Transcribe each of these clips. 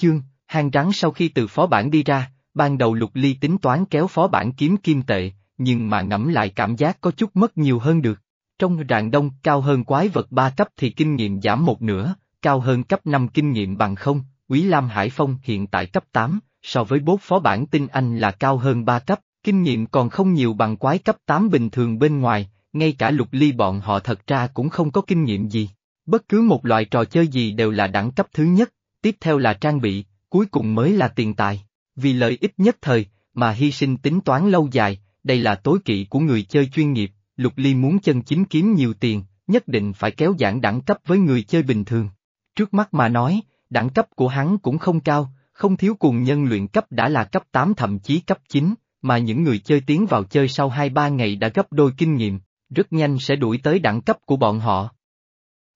Chương, hang rắn sau khi từ phó bản đi ra, ban đầu lục ly tính toán kéo phó bản kiếm kim tệ, nhưng mà ngẫm lại cảm giác có chút mất nhiều hơn được. Trong rạng đông cao hơn quái vật 3 cấp thì kinh nghiệm giảm một nửa, cao hơn cấp 5 kinh nghiệm bằng không, Quý Lam Hải Phong hiện tại cấp 8, so với bốt phó bản tinh anh là cao hơn 3 cấp, kinh nghiệm còn không nhiều bằng quái cấp 8 bình thường bên ngoài, ngay cả lục ly bọn họ thật ra cũng không có kinh nghiệm gì. Bất cứ một loại trò chơi gì đều là đẳng cấp thứ nhất, tiếp theo là trang bị, cuối cùng mới là tiền tài. Vì lợi ích nhất thời, mà hy sinh tính toán lâu dài, đây là tối kỵ của người chơi chuyên nghiệp, Lục Ly muốn chân chính kiếm nhiều tiền, nhất định phải kéo giãn đẳng cấp với người chơi bình thường. Trước mắt mà nói, đẳng cấp của hắn cũng không cao, không thiếu cùng nhân luyện cấp đã là cấp 8 thậm chí cấp 9, mà những người chơi tiến vào chơi sau 2-3 ngày đã gấp đôi kinh nghiệm, rất nhanh sẽ đuổi tới đẳng cấp của bọn họ.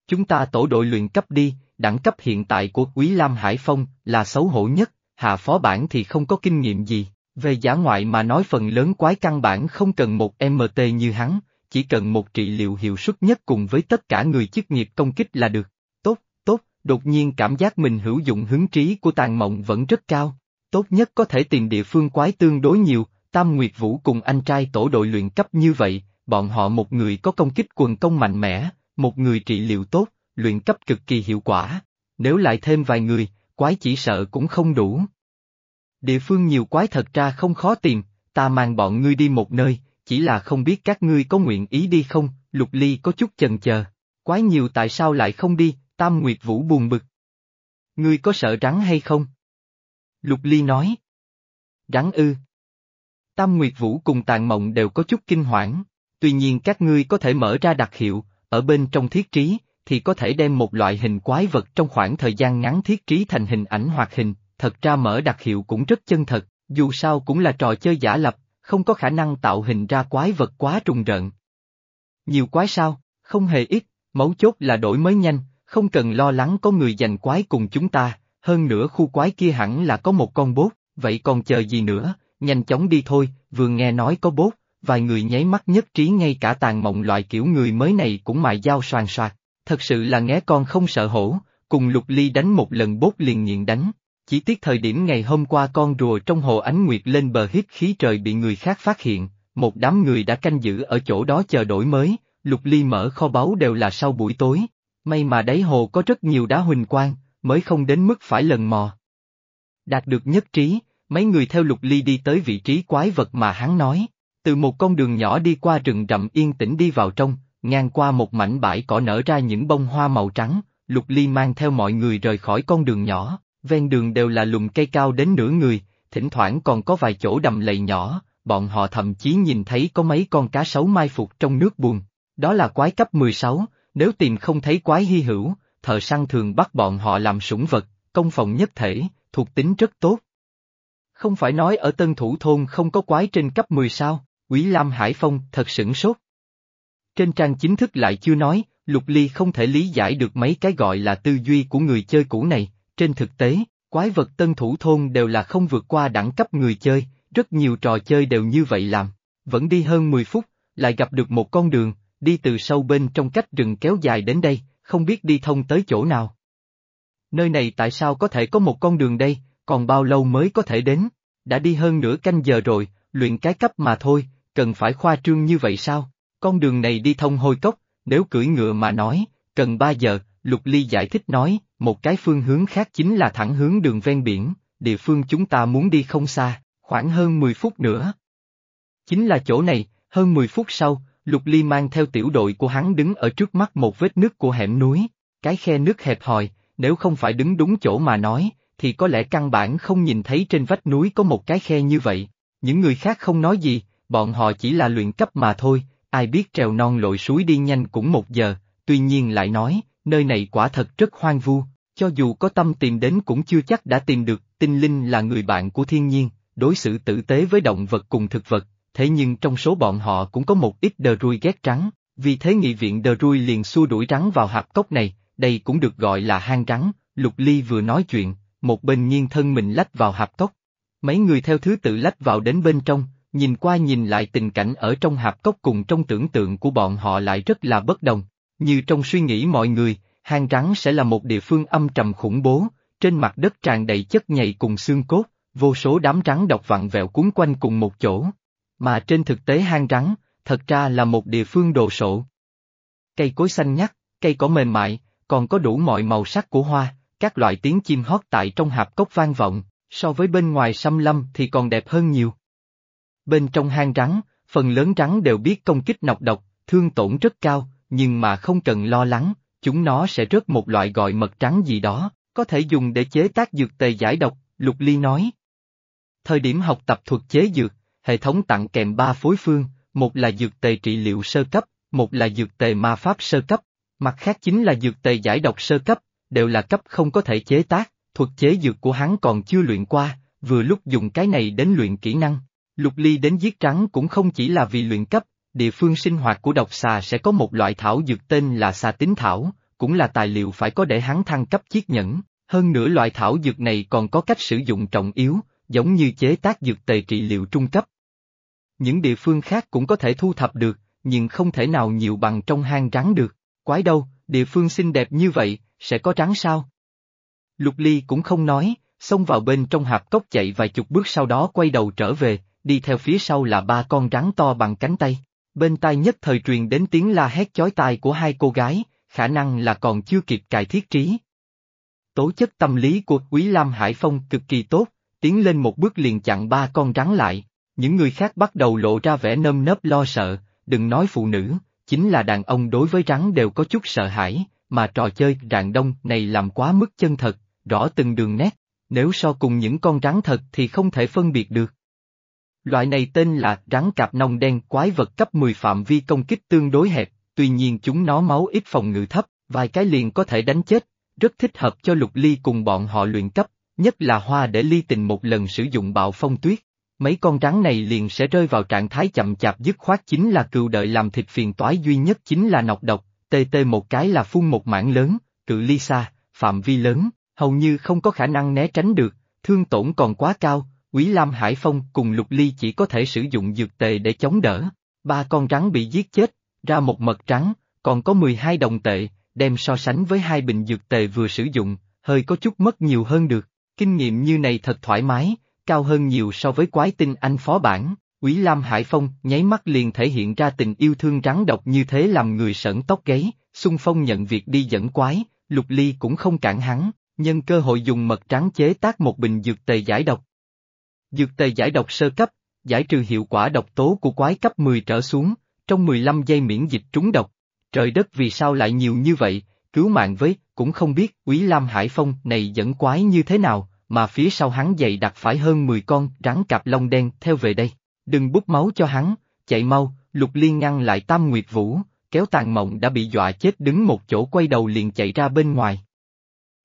Chúng ta tổ đội luyện cấp đi, đẳng cấp hiện tại của Quý Lam Hải Phong là xấu hổ nhất, hạ phó bản thì không có kinh nghiệm gì, về giả ngoại mà nói phần lớn quái căn bản không cần một MT như hắn, chỉ cần một trị liệu hiệu suất nhất cùng với tất cả người chức nghiệp công kích là được. Tốt, tốt, đột nhiên cảm giác mình hữu dụng hứng trí của tàn mộng vẫn rất cao. Tốt nhất có thể tìm địa phương quái tương đối nhiều, Tam Nguyệt Vũ cùng anh trai tổ đội luyện cấp như vậy, bọn họ một người có công kích quần công mạnh mẽ, một người trị liệu tốt, luyện cấp cực kỳ hiệu quả. Nếu lại thêm vài người, quái chỉ sợ cũng không đủ. Địa phương nhiều quái thật ra không khó tìm, ta mang bọn ngươi đi một nơi, chỉ là không biết các ngươi có nguyện ý đi không, Lục Ly có chút chần chờ. Quái nhiều tại sao lại không đi, Tam Nguyệt Vũ buồn bực. Ngươi có sợ rắn hay không? Lục Ly nói. Rắn ư. Tam Nguyệt Vũ cùng Tàn Mộng đều có chút kinh hoảng, tuy nhiên các ngươi có thể mở ra đặc hiệu, ở bên trong thiết trí, thì có thể đem một loại hình quái vật trong khoảng thời gian ngắn thiết trí thành hình ảnh hoạt hình, thật ra mở đặc hiệu cũng rất chân thật, dù sao cũng là trò chơi giả lập, không có khả năng tạo hình ra quái vật quá trùng rợn. Nhiều quái sao, không hề ít, mấu chốt là đổi mới nhanh, không cần lo lắng có người giành quái cùng chúng ta, hơn nữa khu quái kia hẳn là có một con bốt, vậy còn chờ gì nữa, nhanh chóng đi thôi, vừa nghe nói có bốt, vài người nháy mắt nhất trí ngay cả tàn mộng loại kiểu người mới này cũng mại dao soàn soạt, thật sự là nghe con không sợ hổ, cùng lục ly đánh một lần bốt liền nghiện đánh. Chỉ tiếc thời điểm ngày hôm qua con rùa trong hồ ánh nguyệt lên bờ hít khí trời bị người khác phát hiện, một đám người đã canh giữ ở chỗ đó chờ đổi mới, lục ly mở kho báu đều là sau buổi tối, may mà đáy hồ có rất nhiều đá huỳnh quang, mới không đến mức phải lần mò. Đạt được nhất trí, mấy người theo lục ly đi tới vị trí quái vật mà hắn nói, từ một con đường nhỏ đi qua rừng rậm yên tĩnh đi vào trong, ngang qua một mảnh bãi cỏ nở ra những bông hoa màu trắng, lục ly mang theo mọi người rời khỏi con đường nhỏ, ven đường đều là lùm cây cao đến nửa người, thỉnh thoảng còn có vài chỗ đầm lầy nhỏ, bọn họ thậm chí nhìn thấy có mấy con cá sấu mai phục trong nước buồn. Đó là quái cấp 16, nếu tìm không thấy quái hy hữu, thợ săn thường bắt bọn họ làm sủng vật, công phòng nhất thể, thuộc tính rất tốt. Không phải nói ở Tân Thủ Thôn không có quái trên cấp 10 sao, Quý Lam Hải Phong thật sửng sốt. Trên trang chính thức lại chưa nói, Lục Ly không thể lý giải được mấy cái gọi là tư duy của người chơi cũ này, trên thực tế, quái vật tân thủ thôn đều là không vượt qua đẳng cấp người chơi, rất nhiều trò chơi đều như vậy làm. Vẫn đi hơn 10 phút, lại gặp được một con đường, đi từ sâu bên trong cách rừng kéo dài đến đây, không biết đi thông tới chỗ nào. Nơi này tại sao có thể có một con đường đây, còn bao lâu mới có thể đến? Đã đi hơn nửa canh giờ rồi, luyện cái cấp mà thôi, cần phải khoa trương như vậy sao? Con đường này đi thông hôi cốc, nếu cưỡi ngựa mà nói, cần 3 giờ, Lục Ly giải thích nói, một cái phương hướng khác chính là thẳng hướng đường ven biển, địa phương chúng ta muốn đi không xa, khoảng hơn 10 phút nữa. Chính là chỗ này, hơn 10 phút sau, Lục Ly mang theo tiểu đội của hắn đứng ở trước mắt một vết nước của hẻm núi, cái khe nước hẹp hòi, nếu không phải đứng đúng chỗ mà nói, thì có lẽ căn bản không nhìn thấy trên vách núi có một cái khe như vậy. Những người khác không nói gì, bọn họ chỉ là luyện cấp mà thôi, ai biết trèo non lội suối đi nhanh cũng một giờ, tuy nhiên lại nói, nơi này quả thật rất hoang vu, cho dù có tâm tìm đến cũng chưa chắc đã tìm được, tinh linh là người bạn của thiên nhiên, đối xử tử tế với động vật cùng thực vật, thế nhưng trong số bọn họ cũng có một ít đờ rui ghét trắng, vì thế nghị viện đờ rui liền xua đuổi rắn vào hạp cốc này, đây cũng được gọi là hang rắn, Lục Ly vừa nói chuyện, một bên nhiên thân mình lách vào hạp cốc. Mấy người theo thứ tự lách vào đến bên trong, nhìn qua nhìn lại tình cảnh ở trong hạp cốc cùng trong tưởng tượng của bọn họ lại rất là bất đồng, như trong suy nghĩ mọi người, hang rắn sẽ là một địa phương âm trầm khủng bố, trên mặt đất tràn đầy chất nhầy cùng xương cốt, vô số đám rắn độc vặn vẹo cuốn quanh cùng một chỗ. Mà trên thực tế hang rắn, thật ra là một địa phương đồ sộ. Cây cối xanh nhắc, cây cỏ mềm mại, còn có đủ mọi màu sắc của hoa, các loại tiếng chim hót tại trong hạp cốc vang vọng, so với bên ngoài xăm lâm thì còn đẹp hơn nhiều. Bên trong hang rắn, phần lớn rắn đều biết công kích nọc độc, thương tổn rất cao, nhưng mà không cần lo lắng, chúng nó sẽ rớt một loại gọi mật trắng gì đó, có thể dùng để chế tác dược tề giải độc, Lục Ly nói. Thời điểm học tập thuật chế dược, hệ thống tặng kèm ba phối phương, một là dược tề trị liệu sơ cấp, một là dược tề ma pháp sơ cấp, mặt khác chính là dược tề giải độc sơ cấp, đều là cấp không có thể chế tác, thuật chế dược của hắn còn chưa luyện qua, vừa lúc dùng cái này đến luyện kỹ năng. Lục ly đến giết trắng cũng không chỉ là vì luyện cấp, địa phương sinh hoạt của độc xà sẽ có một loại thảo dược tên là xà tính thảo, cũng là tài liệu phải có để hắn thăng cấp chiếc nhẫn, hơn nữa loại thảo dược này còn có cách sử dụng trọng yếu, giống như chế tác dược tề trị liệu trung cấp. Những địa phương khác cũng có thể thu thập được, nhưng không thể nào nhiều bằng trong hang rắn được, quái đâu, địa phương xinh đẹp như vậy, sẽ có rắn sao? Lục Ly cũng không nói, xông vào bên trong hạp cốc chạy vài chục bước sau đó quay đầu trở về, đi theo phía sau là ba con rắn to bằng cánh tay. Bên tai nhất thời truyền đến tiếng la hét chói tai của hai cô gái, khả năng là còn chưa kịp cài thiết trí. Tố chất tâm lý của Quý Lam Hải Phong cực kỳ tốt, tiến lên một bước liền chặn ba con rắn lại, những người khác bắt đầu lộ ra vẻ nơm nớp lo sợ, đừng nói phụ nữ, chính là đàn ông đối với rắn đều có chút sợ hãi, mà trò chơi rạng đông này làm quá mức chân thật, rõ từng đường nét, nếu so cùng những con rắn thật thì không thể phân biệt được. Loại này tên là rắn cạp nông đen quái vật cấp 10 phạm vi công kích tương đối hẹp, tuy nhiên chúng nó máu ít phòng ngự thấp, vài cái liền có thể đánh chết, rất thích hợp cho lục ly cùng bọn họ luyện cấp, nhất là hoa để ly tình một lần sử dụng bạo phong tuyết. Mấy con rắn này liền sẽ rơi vào trạng thái chậm chạp dứt khoát chính là cừu đợi làm thịt phiền toái duy nhất chính là nọc độc, tê tê một cái là phun một mảng lớn, cự ly xa, phạm vi lớn, hầu như không có khả năng né tránh được, thương tổn còn quá cao, Quý Lam Hải Phong cùng Lục Ly chỉ có thể sử dụng dược tề để chống đỡ. Ba con rắn bị giết chết, ra một mật trắng, còn có 12 đồng tệ, đem so sánh với hai bình dược tề vừa sử dụng, hơi có chút mất nhiều hơn được. Kinh nghiệm như này thật thoải mái, cao hơn nhiều so với quái tinh anh phó bản. Quý Lam Hải Phong nháy mắt liền thể hiện ra tình yêu thương rắn độc như thế làm người sởn tóc gáy, xung phong nhận việc đi dẫn quái, Lục Ly cũng không cản hắn, nhân cơ hội dùng mật trắng chế tác một bình dược tề giải độc. Dược tề giải độc sơ cấp, giải trừ hiệu quả độc tố của quái cấp 10 trở xuống, trong 15 giây miễn dịch trúng độc. Trời đất vì sao lại nhiều như vậy, cứu mạng với, cũng không biết Quý Lam Hải Phong này dẫn quái như thế nào, mà phía sau hắn dày đặt phải hơn 10 con rắn cạp lông đen theo về đây. Đừng bút máu cho hắn, chạy mau, Lục Liên ngăn lại Tam Nguyệt Vũ, kéo tàn mộng đã bị dọa chết đứng một chỗ quay đầu liền chạy ra bên ngoài.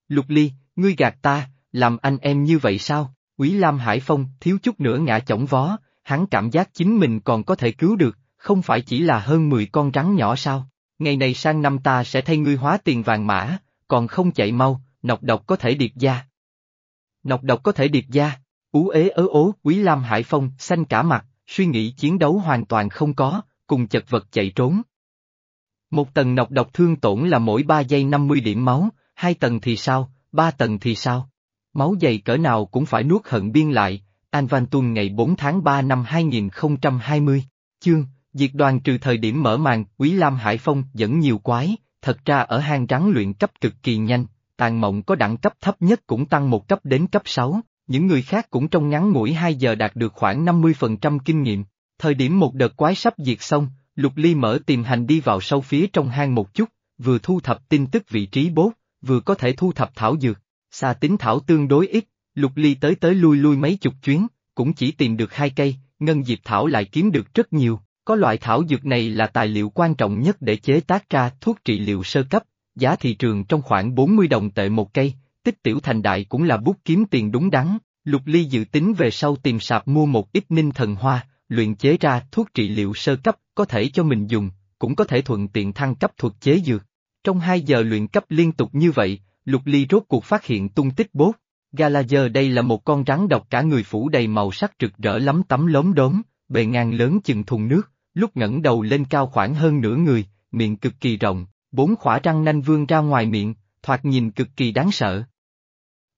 Lục Ly, ngươi gạt ta, làm anh em như vậy sao? Quý Lam Hải Phong thiếu chút nữa ngã chổng vó, hắn cảm giác chính mình còn có thể cứu được, không phải chỉ là hơn 10 con rắn nhỏ sao? Ngày này sang năm ta sẽ thay ngươi hóa tiền vàng mã, còn không chạy mau, nọc độc có thể điệt da. Nọc độc có thể điệt da, ú ế ớ ố, Quý Lam Hải Phong xanh cả mặt, suy nghĩ chiến đấu hoàn toàn không có, cùng chật vật chạy trốn. Một tầng nọc độc thương tổn là mỗi 3 giây 50 điểm máu, hai tầng thì sao, ba tầng thì sao? Máu dày cỡ nào cũng phải nuốt hận biên lại, An Van Tuân ngày 4 tháng 3 năm 2020, chương, diệt đoàn trừ thời điểm mở màn, Quý Lam Hải Phong dẫn nhiều quái, thật ra ở hang rắn luyện cấp cực kỳ nhanh, tàn mộng có đẳng cấp thấp nhất cũng tăng một cấp đến cấp 6, những người khác cũng trong ngắn ngủi 2 giờ đạt được khoảng 50% kinh nghiệm. Thời điểm một đợt quái sắp diệt xong, Lục Ly mở tìm hành đi vào sâu phía trong hang một chút, vừa thu thập tin tức vị trí bốt, vừa có thể thu thập thảo dược. Xa tính thảo tương đối ít, Lục Ly tới tới lui lui mấy chục chuyến, cũng chỉ tìm được hai cây, ngân diệp thảo lại kiếm được rất nhiều. Có loại thảo dược này là tài liệu quan trọng nhất để chế tác ra thuốc trị liệu sơ cấp, giá thị trường trong khoảng 40 đồng tệ một cây, tích tiểu thành đại cũng là bút kiếm tiền đúng đắn. Lục Ly dự tính về sau tìm sạp mua một ít ninh thần hoa, luyện chế ra thuốc trị liệu sơ cấp, có thể cho mình dùng, cũng có thể thuận tiện thăng cấp thuật chế dược. Trong hai giờ luyện cấp liên tục như vậy, Lục Ly rốt cuộc phát hiện tung tích bốt. Galager đây là một con rắn độc cả người phủ đầy màu sắc rực rỡ lắm tấm lốm đốm, bề ngang lớn chừng thùng nước, lúc ngẩng đầu lên cao khoảng hơn nửa người, miệng cực kỳ rộng, bốn khỏa răng nanh vương ra ngoài miệng, thoạt nhìn cực kỳ đáng sợ.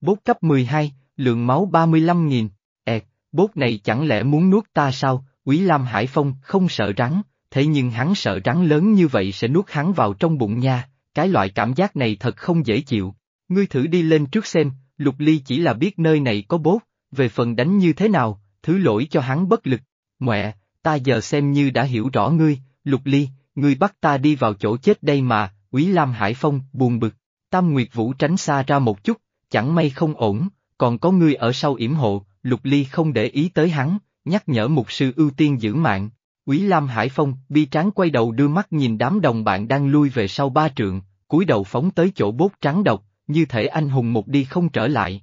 Bốt cấp 12, lượng máu 35.000, ẹt, bốt này chẳng lẽ muốn nuốt ta sao, Quý Lam Hải Phong không sợ rắn, thế nhưng hắn sợ rắn lớn như vậy sẽ nuốt hắn vào trong bụng nha, cái loại cảm giác này thật không dễ chịu. Ngươi thử đi lên trước xem, Lục Ly chỉ là biết nơi này có bốt, về phần đánh như thế nào, thứ lỗi cho hắn bất lực. Mẹ, ta giờ xem như đã hiểu rõ ngươi, Lục Ly, ngươi bắt ta đi vào chỗ chết đây mà, Quý Lam Hải Phong buồn bực. Tam Nguyệt Vũ tránh xa ra một chút, chẳng may không ổn, còn có ngươi ở sau yểm hộ, Lục Ly không để ý tới hắn, nhắc nhở mục sư ưu tiên giữ mạng. Quý Lam Hải Phong, bi tráng quay đầu đưa mắt nhìn đám đồng bạn đang lui về sau ba trượng, cúi đầu phóng tới chỗ bốt trắng độc, như thể anh hùng một đi không trở lại.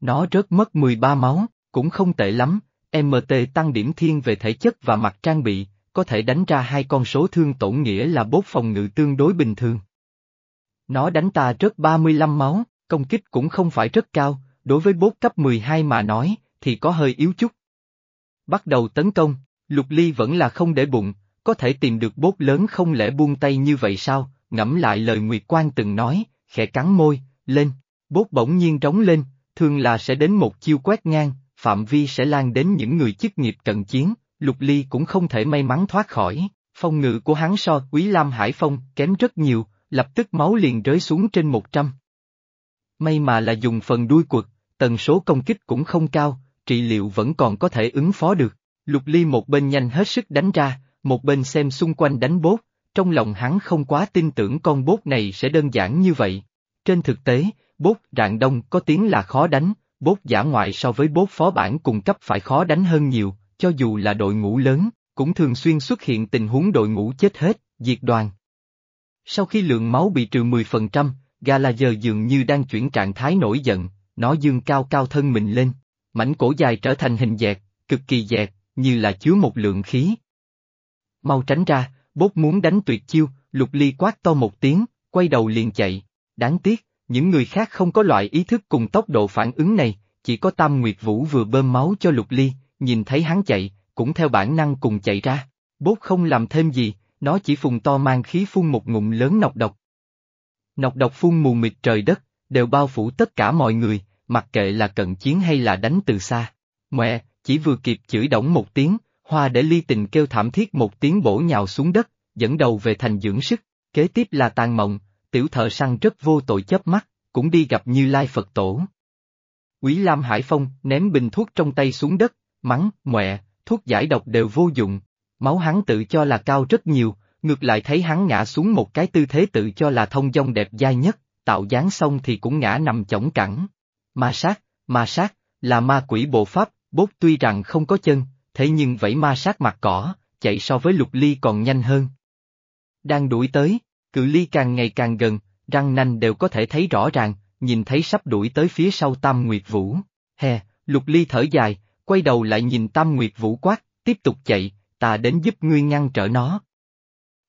Nó rớt mất 13 máu, cũng không tệ lắm, MT tăng điểm thiên về thể chất và mặt trang bị, có thể đánh ra hai con số thương tổn nghĩa là bốt phòng ngự tương đối bình thường. Nó đánh ta rớt 35 máu, công kích cũng không phải rất cao, đối với bốt cấp 12 mà nói, thì có hơi yếu chút. Bắt đầu tấn công, Lục Ly vẫn là không để bụng, có thể tìm được bốt lớn không lẽ buông tay như vậy sao, ngẫm lại lời Nguyệt Quan từng nói, khẽ cắn môi, lên, bốt bỗng nhiên trống lên, thường là sẽ đến một chiêu quét ngang, phạm vi sẽ lan đến những người chức nghiệp cận chiến, Lục Ly cũng không thể may mắn thoát khỏi, phong ngự của hắn so Quý Lam Hải Phong kém rất nhiều, lập tức máu liền rơi xuống trên 100. May mà là dùng phần đuôi quật, tần số công kích cũng không cao, trị liệu vẫn còn có thể ứng phó được. Lục Ly một bên nhanh hết sức đánh ra, một bên xem xung quanh đánh bốt, trong lòng hắn không quá tin tưởng con bốt này sẽ đơn giản như vậy. Trên thực tế, bốt rạng đông có tiếng là khó đánh, bốt giả ngoại so với bốt phó bản cùng cấp phải khó đánh hơn nhiều, cho dù là đội ngũ lớn, cũng thường xuyên xuất hiện tình huống đội ngũ chết hết, diệt đoàn. Sau khi lượng máu bị trừ 10%, Galager dường như đang chuyển trạng thái nổi giận, nó dương cao cao thân mình lên, mảnh cổ dài trở thành hình dẹt, cực kỳ dẹt, như là chứa một lượng khí. Mau tránh ra, bốt muốn đánh tuyệt chiêu, lục ly quát to một tiếng, quay đầu liền chạy. Đáng tiếc, những người khác không có loại ý thức cùng tốc độ phản ứng này, chỉ có Tam Nguyệt Vũ vừa bơm máu cho lục ly, nhìn thấy hắn chạy, cũng theo bản năng cùng chạy ra. Bốt không làm thêm gì, nó chỉ phùng to mang khí phun một ngụm lớn nọc độc. Nọc độc phun mù mịt trời đất, đều bao phủ tất cả mọi người, mặc kệ là cận chiến hay là đánh từ xa. Mẹ, chỉ vừa kịp chửi đổng một tiếng, hoa để ly tình kêu thảm thiết một tiếng bổ nhào xuống đất, dẫn đầu về thành dưỡng sức, kế tiếp là tàn mộng, tiểu thợ săn rất vô tội chớp mắt, cũng đi gặp Như Lai Phật Tổ. Quý Lam Hải Phong ném bình thuốc trong tay xuống đất, mắng, mẹ, thuốc giải độc đều vô dụng, máu hắn tự cho là cao rất nhiều, ngược lại thấy hắn ngã xuống một cái tư thế tự cho là thông dong đẹp dai nhất, tạo dáng xong thì cũng ngã nằm chổng cẳng. Ma sát, ma sát, là ma quỷ bộ pháp, bốt tuy rằng không có chân, thế nhưng vẫy ma sát mặt cỏ, chạy so với lục ly còn nhanh hơn. Đang đuổi tới, cự ly càng ngày càng gần, răng nanh đều có thể thấy rõ ràng, nhìn thấy sắp đuổi tới phía sau Tam Nguyệt Vũ. Hè, lục ly thở dài, quay đầu lại nhìn Tam Nguyệt Vũ quát, tiếp tục chạy, ta đến giúp ngươi ngăn trở nó.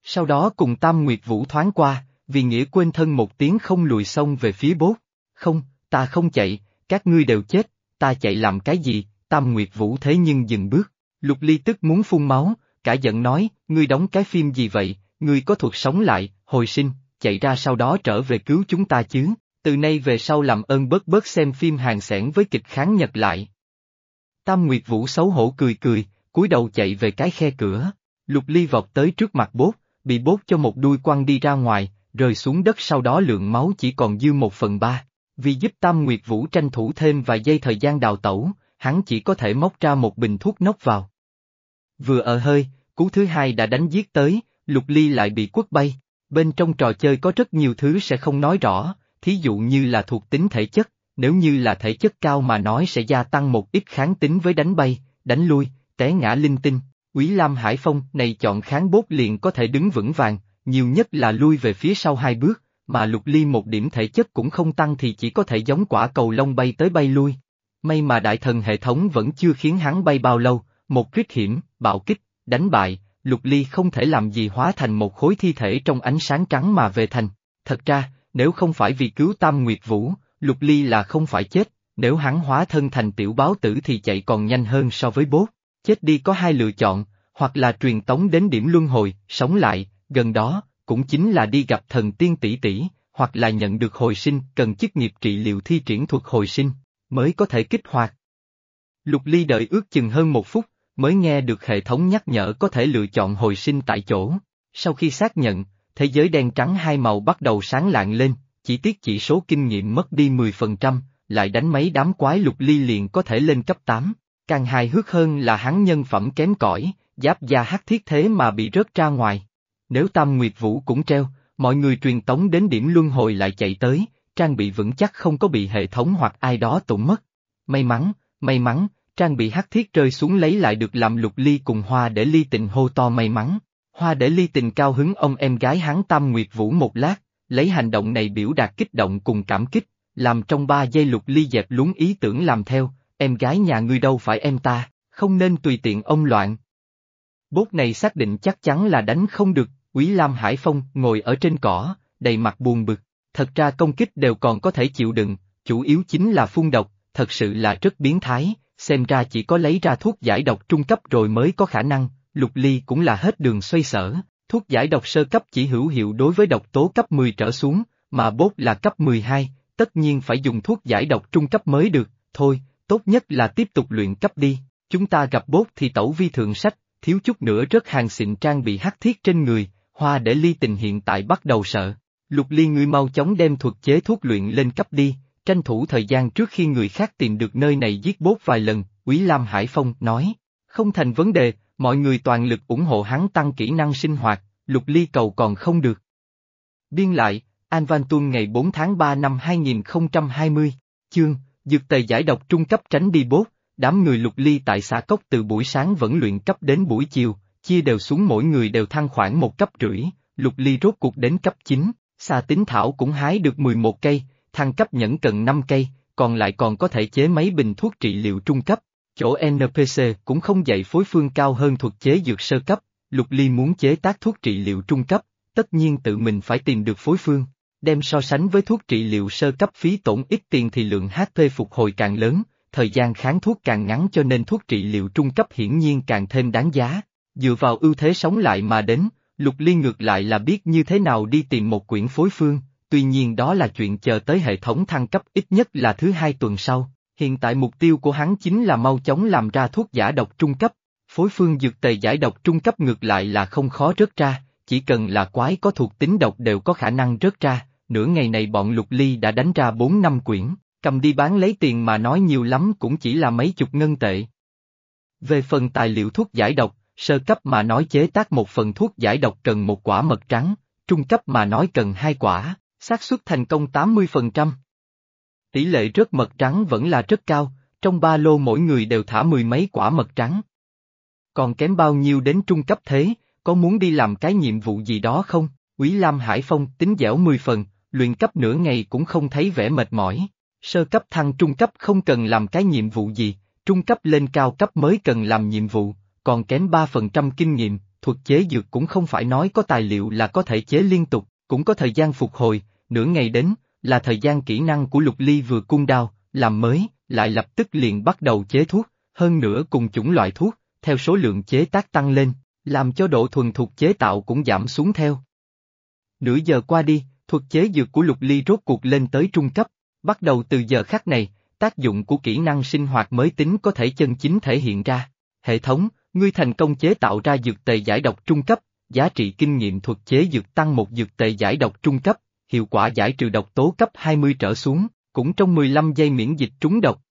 Sau đó cùng Tam Nguyệt Vũ thoáng qua, vì nghĩa quên thân một tiếng không lùi xông về phía bốt. Không, ta không chạy, các ngươi đều chết, ta chạy làm cái gì, Tam Nguyệt Vũ thế nhưng dừng bước. Lục Ly tức muốn phun máu, cả giận nói, ngươi đóng cái phim gì vậy, ngươi có thuật sống lại, hồi sinh, chạy ra sau đó trở về cứu chúng ta chứ, từ nay về sau làm ơn bớt bớt xem phim hàng xẻn với kịch kháng nhật lại. Tam Nguyệt Vũ xấu hổ cười cười, cúi đầu chạy về cái khe cửa, Lục Ly vọt tới trước mặt bốt, bị bốt cho một đuôi quăng đi ra ngoài, rơi xuống đất sau đó lượng máu chỉ còn dư một phần ba. Vì giúp Tam Nguyệt Vũ tranh thủ thêm vài giây thời gian đào tẩu, hắn chỉ có thể móc ra một bình thuốc nốc vào. Vừa ở hơi, cú thứ hai đã đánh giết tới, Lục Ly lại bị quất bay. Bên trong trò chơi có rất nhiều thứ sẽ không nói rõ, thí dụ như là thuộc tính thể chất, nếu như là thể chất cao mà nói sẽ gia tăng một ít kháng tính với đánh bay, đánh lui, té ngã linh tinh. Quý Lam Hải Phong này chọn kháng bốt liền có thể đứng vững vàng, nhiều nhất là lui về phía sau hai bước, mà lục ly một điểm thể chất cũng không tăng thì chỉ có thể giống quả cầu lông bay tới bay lui. May mà đại thần hệ thống vẫn chưa khiến hắn bay bao lâu, một kích hiểm, bạo kích, đánh bại, lục ly không thể làm gì hóa thành một khối thi thể trong ánh sáng trắng mà về thành. Thật ra, nếu không phải vì cứu Tam Nguyệt Vũ, lục ly là không phải chết, nếu hắn hóa thân thành tiểu báo tử thì chạy còn nhanh hơn so với bốt. Chết đi có hai lựa chọn, hoặc là truyền tống đến điểm luân hồi, sống lại, gần đó, cũng chính là đi gặp thần tiên tỷ tỷ, hoặc là nhận được hồi sinh cần chức nghiệp trị liệu thi triển thuật hồi sinh, mới có thể kích hoạt. Lục Ly đợi ước chừng hơn một phút, mới nghe được hệ thống nhắc nhở có thể lựa chọn hồi sinh tại chỗ. Sau khi xác nhận, thế giới đen trắng hai màu bắt đầu sáng lạng lên, chỉ tiếc chỉ số kinh nghiệm mất đi 10%, lại đánh mấy đám quái lục ly liền có thể lên cấp 8. Càng hài hước hơn là hắn nhân phẩm kém cỏi, giáp da hắc thiết thế mà bị rớt ra ngoài. Nếu Tam Nguyệt Vũ cũng treo, mọi người truyền tống đến điểm luân hồi lại chạy tới, trang bị vững chắc không có bị hệ thống hoặc ai đó tụng mất. May mắn, may mắn, trang bị hắc thiết rơi xuống lấy lại được làm lục ly cùng hoa để ly tình hô to may mắn. Hoa để ly tình cao hứng ông em gái hắn Tam Nguyệt Vũ một lát, lấy hành động này biểu đạt kích động cùng cảm kích, làm trong ba giây lục ly dẹp lúng ý tưởng làm theo, em gái nhà ngươi đâu phải em ta, không nên tùy tiện ông loạn. Bốt này xác định chắc chắn là đánh không được, Quý Lam Hải Phong ngồi ở trên cỏ, đầy mặt buồn bực, thật ra công kích đều còn có thể chịu đựng, chủ yếu chính là phun độc, thật sự là rất biến thái, xem ra chỉ có lấy ra thuốc giải độc trung cấp rồi mới có khả năng, lục ly cũng là hết đường xoay sở, thuốc giải độc sơ cấp chỉ hữu hiệu đối với độc tố cấp 10 trở xuống, mà bốt là cấp 12, tất nhiên phải dùng thuốc giải độc trung cấp mới được, thôi, tốt nhất là tiếp tục luyện cấp đi, chúng ta gặp bốt thì tẩu vi thượng sách, thiếu chút nữa rất hàng xịn trang bị hắc thiết trên người, hoa để ly tình hiện tại bắt đầu sợ. Lục ly ngươi mau chóng đem thuật chế thuốc luyện lên cấp đi, tranh thủ thời gian trước khi người khác tìm được nơi này giết bốt vài lần, Quý Lam Hải Phong nói. Không thành vấn đề, mọi người toàn lực ủng hộ hắn tăng kỹ năng sinh hoạt, lục ly cầu còn không được. Biên lại, An Van Tuân ngày 4 tháng 3 năm 2020, chương, dược tề giải độc trung cấp tránh đi bốt, đám người lục ly tại xã Cốc từ buổi sáng vẫn luyện cấp đến buổi chiều, chia đều xuống mỗi người đều thăng khoảng một cấp rưỡi, lục ly rốt cuộc đến cấp 9, xa tính thảo cũng hái được 11 cây, thăng cấp nhẫn cần 5 cây, còn lại còn có thể chế mấy bình thuốc trị liệu trung cấp. Chỗ NPC cũng không dạy phối phương cao hơn thuật chế dược sơ cấp, Lục Ly muốn chế tác thuốc trị liệu trung cấp, tất nhiên tự mình phải tìm được phối phương. Đem so sánh với thuốc trị liệu sơ cấp phí tổn ít tiền thì lượng HP phục hồi càng lớn, thời gian kháng thuốc càng ngắn cho nên thuốc trị liệu trung cấp hiển nhiên càng thêm đáng giá. Dựa vào ưu thế sống lại mà đến, Lục Ly ngược lại là biết như thế nào đi tìm một quyển phối phương, tuy nhiên đó là chuyện chờ tới hệ thống thăng cấp ít nhất là thứ hai tuần sau. Hiện tại mục tiêu của hắn chính là mau chóng làm ra thuốc giả độc trung cấp. Phối phương dược tề giải độc trung cấp ngược lại là không khó rớt ra, chỉ cần là quái có thuộc tính độc đều có khả năng rớt ra, nửa ngày này bọn lục ly đã đánh ra 4 năm quyển, cầm đi bán lấy tiền mà nói nhiều lắm cũng chỉ là mấy chục ngân tệ. Về phần tài liệu thuốc giải độc, sơ cấp mà nói chế tác một phần thuốc giải độc cần một quả mật trắng, trung cấp mà nói cần hai quả, xác suất thành công 80%. Tỷ lệ rớt mật trắng vẫn là rất cao, trong ba lô mỗi người đều thả mười mấy quả mật trắng. Còn kém bao nhiêu đến trung cấp thế, có muốn đi làm cái nhiệm vụ gì đó không? Quý Lam Hải Phong tính dẻo 10 phần, luyện cấp nửa ngày cũng không thấy vẻ mệt mỏi. Sơ cấp thăng trung cấp không cần làm cái nhiệm vụ gì, trung cấp lên cao cấp mới cần làm nhiệm vụ, còn kém 3% kinh nghiệm, thuật chế dược cũng không phải nói có tài liệu là có thể chế liên tục, cũng có thời gian phục hồi, nửa ngày đến, là thời gian kỹ năng của lục ly vừa cung đao, làm mới, lại lập tức liền bắt đầu chế thuốc, hơn nữa cùng chủng loại thuốc, theo số lượng chế tác tăng lên, làm cho độ thuần thục chế tạo cũng giảm xuống theo. Nửa giờ qua đi, thuật chế dược của lục ly rốt cuộc lên tới trung cấp, bắt đầu từ giờ khắc này, tác dụng của kỹ năng sinh hoạt mới tính có thể chân chính thể hiện ra. Hệ thống, ngươi thành công chế tạo ra dược tề giải độc trung cấp, giá trị kinh nghiệm thuật chế dược tăng một dược tề giải độc trung cấp, hiệu quả giải trừ độc tố cấp 20 trở xuống, cũng trong 15 giây miễn dịch trúng độc.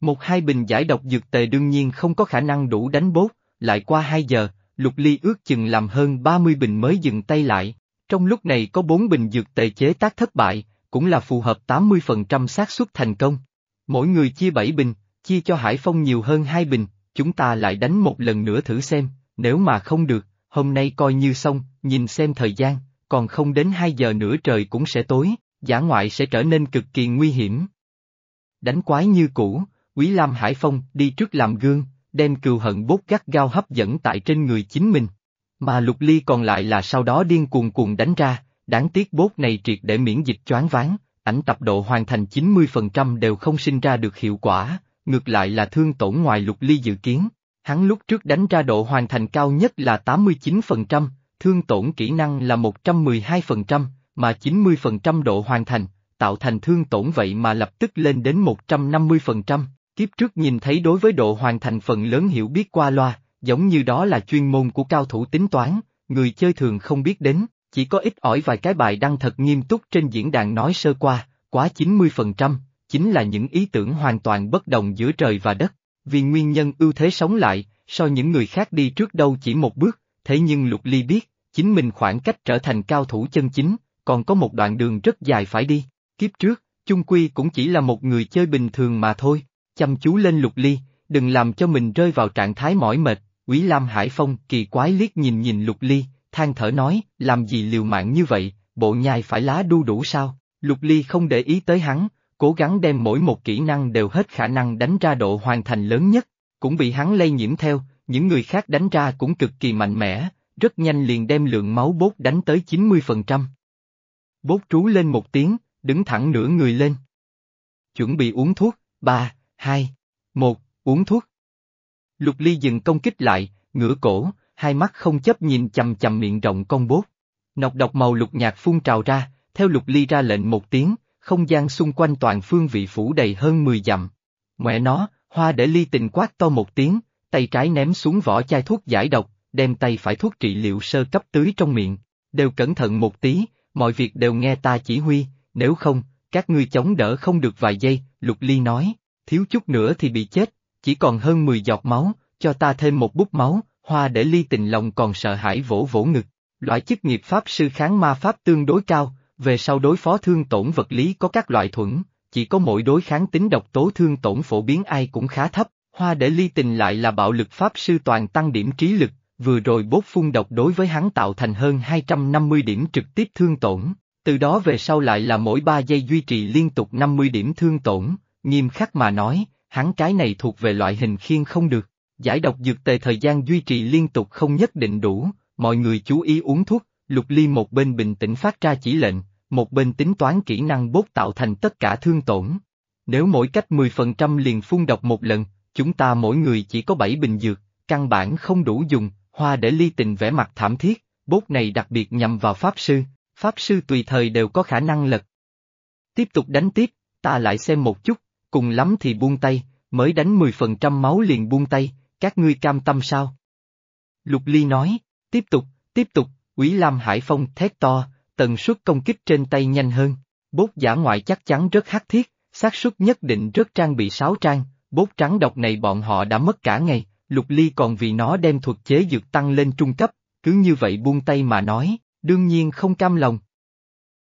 Một hai bình giải độc dược tề đương nhiên không có khả năng đủ đánh bốt, lại qua 2 giờ, Lục Ly ước chừng làm hơn 30 bình mới dừng tay lại, trong lúc này có 4 bình dược tề chế tác thất bại, cũng là phù hợp 80% xác suất thành công. Mỗi người chia 7 bình, chia cho Hải Phong nhiều hơn 2 bình, chúng ta lại đánh một lần nữa thử xem, nếu mà không được, hôm nay coi như xong, nhìn xem thời gian, còn không đến 2 giờ nữa trời cũng sẽ tối, giả ngoại sẽ trở nên cực kỳ nguy hiểm. Đánh quái như cũ, Quý Lam Hải Phong đi trước làm gương, đem cừu hận bốt gắt gao hấp dẫn tại trên người chính mình. Mà lục ly còn lại là sau đó điên cuồng cuồng đánh ra, đáng tiếc bốt này triệt để miễn dịch choáng váng, ảnh tập độ hoàn thành 90% đều không sinh ra được hiệu quả, ngược lại là thương tổn ngoài lục ly dự kiến. Hắn lúc trước đánh ra độ hoàn thành cao nhất là 89%, thương tổn kỹ năng là 112%, mà 90% độ hoàn thành, tạo thành thương tổn vậy mà lập tức lên đến 150%. Kiếp trước nhìn thấy đối với độ hoàn thành phần lớn hiểu biết qua loa, giống như đó là chuyên môn của cao thủ tính toán, người chơi thường không biết đến, chỉ có ít ỏi vài cái bài đăng thật nghiêm túc trên diễn đàn nói sơ qua, quá 90%, chính là những ý tưởng hoàn toàn bất đồng giữa trời và đất, vì nguyên nhân ưu thế sống lại, so những người khác đi trước đâu chỉ một bước, thế nhưng Lục Ly biết, chính mình khoảng cách trở thành cao thủ chân chính, còn có một đoạn đường rất dài phải đi, kiếp trước, chung quy cũng chỉ là một người chơi bình thường mà thôi, chăm chú lên Lục Ly, đừng làm cho mình rơi vào trạng thái mỏi mệt, Quý Lam Hải Phong kỳ quái liếc nhìn nhìn Lục Ly, than thở nói, làm gì liều mạng như vậy, bộ nhai phải lá đu đủ sao, Lục Ly không để ý tới hắn, cố gắng đem mỗi một kỹ năng đều hết khả năng đánh ra độ hoàn thành lớn nhất, cũng bị hắn lây nhiễm theo, những người khác đánh ra cũng cực kỳ mạnh mẽ, rất nhanh liền đem lượng máu bốt đánh tới 90%. Bốt trú lên một tiếng, đứng thẳng nửa người lên. Chuẩn bị uống thuốc, 3, 2, 1, uống thuốc. Lục Ly dừng công kích lại, ngửa cổ, hai mắt không chấp nhìn chầm chầm miệng rộng con bốt. Nọc độc màu lục nhạt phun trào ra, theo Lục Ly ra lệnh một tiếng, không gian xung quanh toàn phương vị phủ đầy hơn 10 dặm. Mẹ nó, hoa để ly tình quát to một tiếng, tay trái ném xuống vỏ chai thuốc giải độc, đem tay phải thuốc trị liệu sơ cấp tưới trong miệng. Đều cẩn thận một tí, mọi việc đều nghe ta chỉ huy, nếu không, các ngươi chống đỡ không được vài giây, Lục Ly nói, thiếu chút nữa thì bị chết, chỉ còn hơn 10 giọt máu, cho ta thêm một bút máu, hoa để ly tình lòng còn sợ hãi vỗ vỗ ngực. Loại chức nghiệp pháp sư kháng ma pháp tương đối cao, về sau đối phó thương tổn vật lý có các loại thuẫn, chỉ có mỗi đối kháng tính độc tố thương tổn phổ biến ai cũng khá thấp, hoa để ly tình lại là bạo lực pháp sư toàn tăng điểm trí lực, vừa rồi bốt phun độc đối với hắn tạo thành hơn 250 điểm trực tiếp thương tổn, từ đó về sau lại là mỗi 3 giây duy trì liên tục 50 điểm thương tổn, nghiêm khắc mà nói, hắn cái này thuộc về loại hình khiên không được, giải độc dược tề thời gian duy trì liên tục không nhất định đủ, mọi người chú ý uống thuốc, lục ly một bên bình tĩnh phát ra chỉ lệnh, một bên tính toán kỹ năng bốt tạo thành tất cả thương tổn. Nếu mỗi cách 10% liền phun độc một lần, chúng ta mỗi người chỉ có 7 bình dược, căn bản không đủ dùng, hoa để ly tình vẽ mặt thảm thiết, bốt này đặc biệt nhằm vào Pháp Sư, Pháp Sư tùy thời đều có khả năng lật. Tiếp tục đánh tiếp, ta lại xem một chút, cùng lắm thì buông tay, mới đánh 10% máu liền buông tay, các ngươi cam tâm sao? Lục Ly nói, tiếp tục, tiếp tục, Quý Lam Hải Phong thét to, tần suất công kích trên tay nhanh hơn, bốt giả ngoại chắc chắn rất hắc thiết, xác suất nhất định rất trang bị sáu trang, bốt trắng độc này bọn họ đã mất cả ngày, Lục Ly còn vì nó đem thuật chế dược tăng lên trung cấp, cứ như vậy buông tay mà nói, đương nhiên không cam lòng.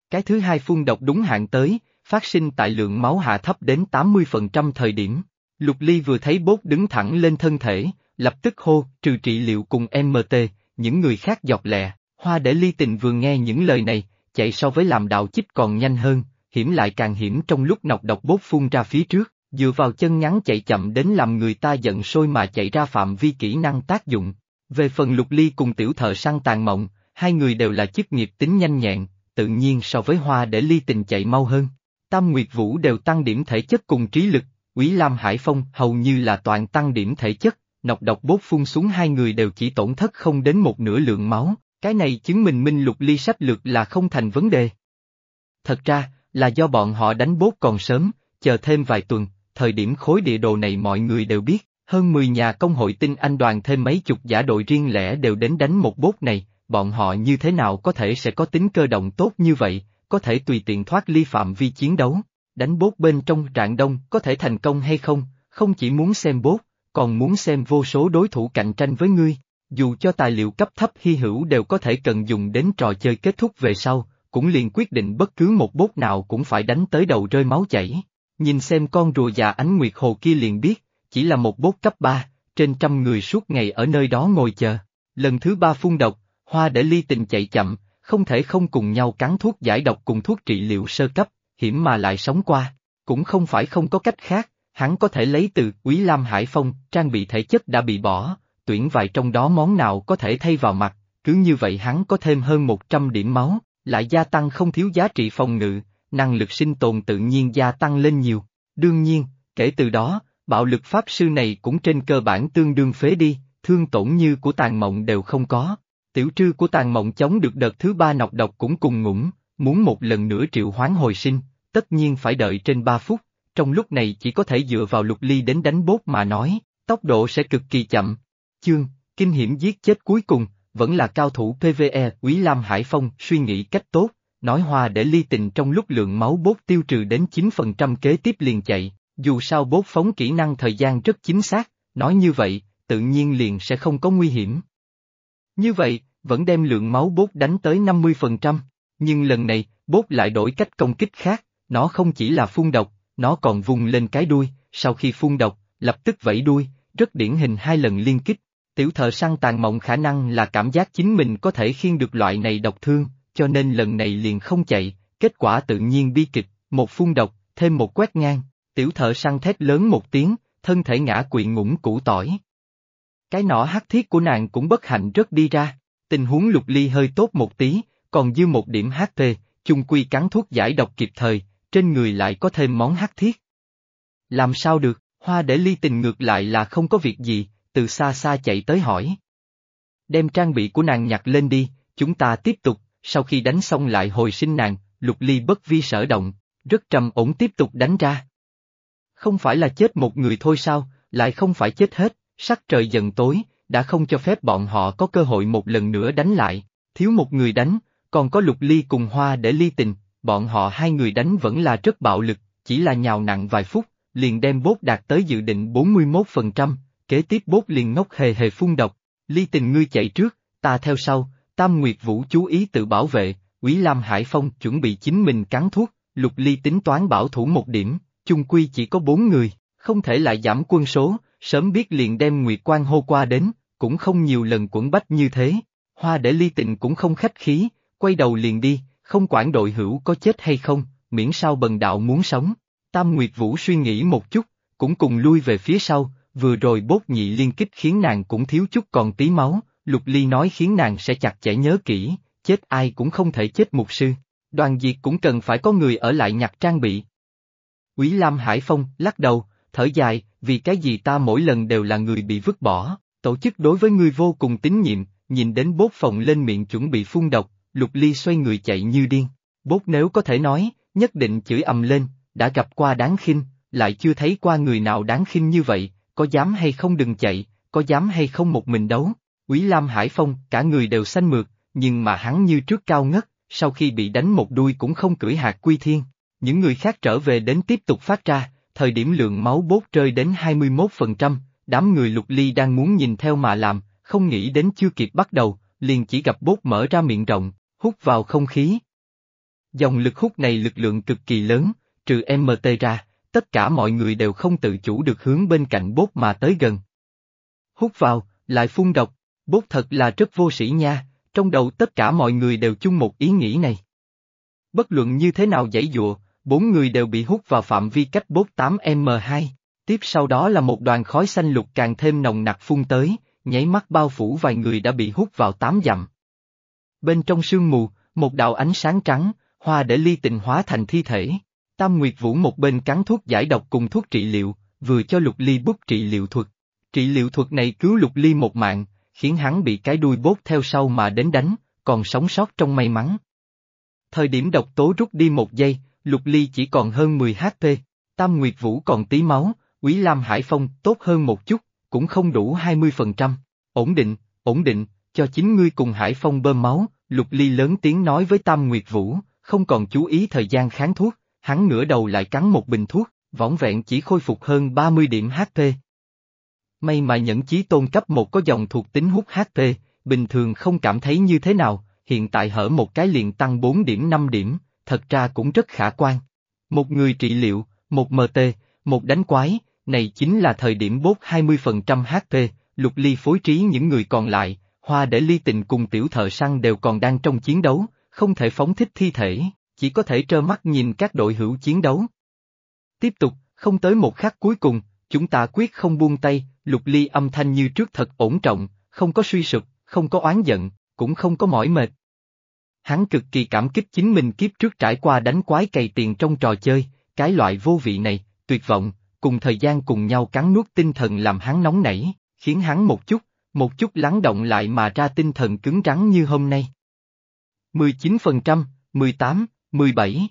Cái thứ hai phun độc đúng hạn tới, phát sinh tại lượng máu hạ thấp đến 80% thời điểm. Lục Ly vừa thấy bốt đứng thẳng lên thân thể, lập tức hô, trừ trị liệu cùng MT, những người khác dọc lẹ, hoa để ly tình vừa nghe những lời này, chạy so với làm đạo chích còn nhanh hơn, hiểm lại càng hiểm trong lúc nọc độc bốt phun ra phía trước, dựa vào chân ngắn chạy chậm đến làm người ta giận sôi mà chạy ra phạm vi kỹ năng tác dụng. Về phần lục ly cùng tiểu thợ săn tàn mộng, hai người đều là chức nghiệp tính nhanh nhẹn, tự nhiên so với hoa để ly tình chạy mau hơn. Tam Nguyệt Vũ đều tăng điểm thể chất cùng trí lực, Quý Lam Hải Phong hầu như là toàn tăng điểm thể chất, nọc độc bốt phun xuống hai người đều chỉ tổn thất không đến một nửa lượng máu, cái này chứng minh Minh Lục Ly sách lược là không thành vấn đề. Thật ra, là do bọn họ đánh bốt còn sớm, chờ thêm vài tuần, thời điểm khối địa đồ này mọi người đều biết, hơn 10 nhà công hội tinh anh đoàn thêm mấy chục giả đội riêng lẻ đều đến đánh một bốt này, bọn họ như thế nào có thể sẽ có tính cơ động tốt như vậy, có thể tùy tiện thoát ly phạm vi chiến đấu, đánh bốt bên trong trạng đông có thể thành công hay không, không chỉ muốn xem bốt, còn muốn xem vô số đối thủ cạnh tranh với ngươi. Dù cho tài liệu cấp thấp hy hữu đều có thể cần dùng đến trò chơi kết thúc về sau, cũng liền quyết định bất cứ một bốt nào cũng phải đánh tới đầu rơi máu chảy. Nhìn xem con rùa già ánh nguyệt hồ kia liền biết, chỉ là một bốt cấp 3, trên trăm người suốt ngày ở nơi đó ngồi chờ. Lần thứ ba phun độc, hoa để ly tình chạy chậm, không thể không cùng nhau cắn thuốc giải độc cùng thuốc trị liệu sơ cấp, hiểm mà lại sống qua. Cũng không phải không có cách khác, hắn có thể lấy từ Quý Lam Hải Phong, trang bị thể chất đã bị bỏ, tuyển vài trong đó món nào có thể thay vào mặt, cứ như vậy hắn có thêm hơn 100 điểm máu, lại gia tăng không thiếu giá trị phòng ngự, năng lực sinh tồn tự nhiên gia tăng lên nhiều. Đương nhiên, kể từ đó, bạo lực pháp sư này cũng trên cơ bản tương đương phế đi, thương tổn như của tàn mộng đều không có. Tiểu trư của tàn mộng chống được đợt thứ ba nọc độc cũng cùng ngủng, muốn một lần nữa triệu hoán hồi sinh, tất nhiên phải đợi trên 3 phút, trong lúc này chỉ có thể dựa vào lục ly đến đánh bốt mà nói, tốc độ sẽ cực kỳ chậm. Chương, kinh hiểm giết chết cuối cùng, vẫn là cao thủ PVE, Quý Lam Hải Phong suy nghĩ cách tốt, nói hoa để ly tình trong lúc lượng máu bốt tiêu trừ đến 9% kế tiếp liền chạy, dù sao bốt phóng kỹ năng thời gian rất chính xác, nói như vậy, tự nhiên liền sẽ không có nguy hiểm. Như vậy, vẫn đem lượng máu bốt đánh tới 50%, nhưng lần này, bốt lại đổi cách công kích khác, nó không chỉ là phun độc, nó còn vùng lên cái đuôi, sau khi phun độc, lập tức vẫy đuôi, rất điển hình hai lần liên kích. Tiểu thợ săn tàn mộng khả năng là cảm giác chính mình có thể khiên được loại này độc thương, cho nên lần này liền không chạy, kết quả tự nhiên bi kịch, một phun độc, thêm một quét ngang, tiểu thợ săn thét lớn một tiếng, thân thể ngã quỵ ngủng củ tỏi. Cái nỏ hắc thiết của nàng cũng bất hạnh rất đi ra, tình huống lục ly hơi tốt một tí, còn dư một điểm HP, chung quy cắn thuốc giải độc kịp thời, trên người lại có thêm món hắc thiết. Làm sao được, hoa để ly tình ngược lại là không có việc gì, từ xa xa chạy tới hỏi. Đem trang bị của nàng nhặt lên đi, chúng ta tiếp tục, sau khi đánh xong lại hồi sinh nàng, lục ly bất vi sở động, rất trầm ổn tiếp tục đánh ra. Không phải là chết một người thôi sao, lại không phải chết hết, sắc trời dần tối, đã không cho phép bọn họ có cơ hội một lần nữa đánh lại, thiếu một người đánh, còn có lục ly cùng hoa để ly tình, bọn họ hai người đánh vẫn là rất bạo lực, chỉ là nhào nặng vài phút, liền đem bốt đạt tới dự định 41%, kế tiếp bốt liền ngốc hề hề phun độc, ly tình ngươi chạy trước, ta theo sau, Tam Nguyệt Vũ chú ý tự bảo vệ, Quý Lam Hải Phong chuẩn bị chính mình cắn thuốc, Lục Ly tính toán bảo thủ một điểm, chung quy chỉ có bốn người, không thể lại giảm quân số, sớm biết liền đem Nguyệt Quan hô qua đến, cũng không nhiều lần quẩn bách như thế. Hoa để ly tịnh cũng không khách khí, quay đầu liền đi, không quản đội hữu có chết hay không, miễn sao bần đạo muốn sống. Tam Nguyệt Vũ suy nghĩ một chút, cũng cùng lui về phía sau, vừa rồi bốt nhị liên kích khiến nàng cũng thiếu chút còn tí máu, Lục Ly nói khiến nàng sẽ chặt chẽ nhớ kỹ, chết ai cũng không thể chết mục sư, đoàn diệt cũng cần phải có người ở lại nhặt trang bị. Quý Lam Hải Phong lắc đầu, thở dài, vì cái gì ta mỗi lần đều là người bị vứt bỏ, tổ chức đối với ngươi vô cùng tín nhiệm, nhìn đến bốt phòng lên miệng chuẩn bị phun độc, Lục Ly xoay người chạy như điên, bốt nếu có thể nói, nhất định chửi ầm lên, đã gặp qua đáng khinh, lại chưa thấy qua người nào đáng khinh như vậy, có dám hay không đừng chạy, có dám hay không một mình đấu. Quý Lam Hải Phong, cả người đều xanh mượt, nhưng mà hắn như trước cao ngất, sau khi bị đánh một đuôi cũng không cưỡi hạt quy thiên. Những người khác trở về đến tiếp tục phát ra, thời điểm lượng máu bốt rơi đến 21%, đám người lục ly đang muốn nhìn theo mà làm, không nghĩ đến chưa kịp bắt đầu, liền chỉ gặp bốt mở ra miệng rộng, hút vào không khí. Dòng lực hút này lực lượng cực kỳ lớn, trừ MT ra, tất cả mọi người đều không tự chủ được hướng bên cạnh bốt mà tới gần. Hút vào, lại phun độc, Bốt thật là rất vô sĩ nha, trong đầu tất cả mọi người đều chung một ý nghĩ này. Bất luận như thế nào giải dụa, bốn người đều bị hút vào phạm vi cách bốt 8M2, tiếp sau đó là một đoàn khói xanh lục càng thêm nồng nặc phun tới, nháy mắt bao phủ vài người đã bị hút vào tám dặm. Bên trong sương mù, một đạo ánh sáng trắng, hoa để ly tịnh hóa thành thi thể. Tam Nguyệt Vũ một bên cắn thuốc giải độc cùng thuốc trị liệu, vừa cho Lục Ly bút trị liệu thuật. Trị liệu thuật này cứu Lục Ly một mạng, khiến hắn bị cái đuôi bốt theo sau mà đến đánh, còn sống sót trong may mắn. Thời điểm độc tố rút đi một giây, Lục Ly chỉ còn hơn 10 HP, Tam Nguyệt Vũ còn tí máu, Quý Lam Hải Phong tốt hơn một chút, cũng không đủ 20%. Ổn định, ổn định, cho chính ngươi cùng Hải Phong bơm máu, Lục Ly lớn tiếng nói với Tam Nguyệt Vũ, không còn chú ý thời gian kháng thuốc, hắn ngửa đầu lại cắn một bình thuốc, võng vẹn chỉ khôi phục hơn 30 điểm HP. May mà nhẫn chí tôn cấp một có dòng thuộc tính hút HP, bình thường không cảm thấy như thế nào, hiện tại hở một cái liền tăng 4 điểm 5 điểm, thật ra cũng rất khả quan. Một người trị liệu, một MT, một đánh quái, này chính là thời điểm bốt 20% HP, lục ly phối trí những người còn lại, hoa để ly tình cùng tiểu thợ săn đều còn đang trong chiến đấu, không thể phóng thích thi thể, chỉ có thể trơ mắt nhìn các đội hữu chiến đấu. Tiếp tục, không tới một khắc cuối cùng, chúng ta quyết không buông tay, lục ly âm thanh như trước thật ổn trọng, không có suy sụp, không có oán giận, cũng không có mỏi mệt. Hắn cực kỳ cảm kích chính mình kiếp trước trải qua đánh quái cày tiền trong trò chơi, cái loại vô vị này, tuyệt vọng, cùng thời gian cùng nhau cắn nuốt tinh thần làm hắn nóng nảy, khiến hắn một chút, một chút lắng động lại mà ra tinh thần cứng rắn như hôm nay. 19%, 18, 17,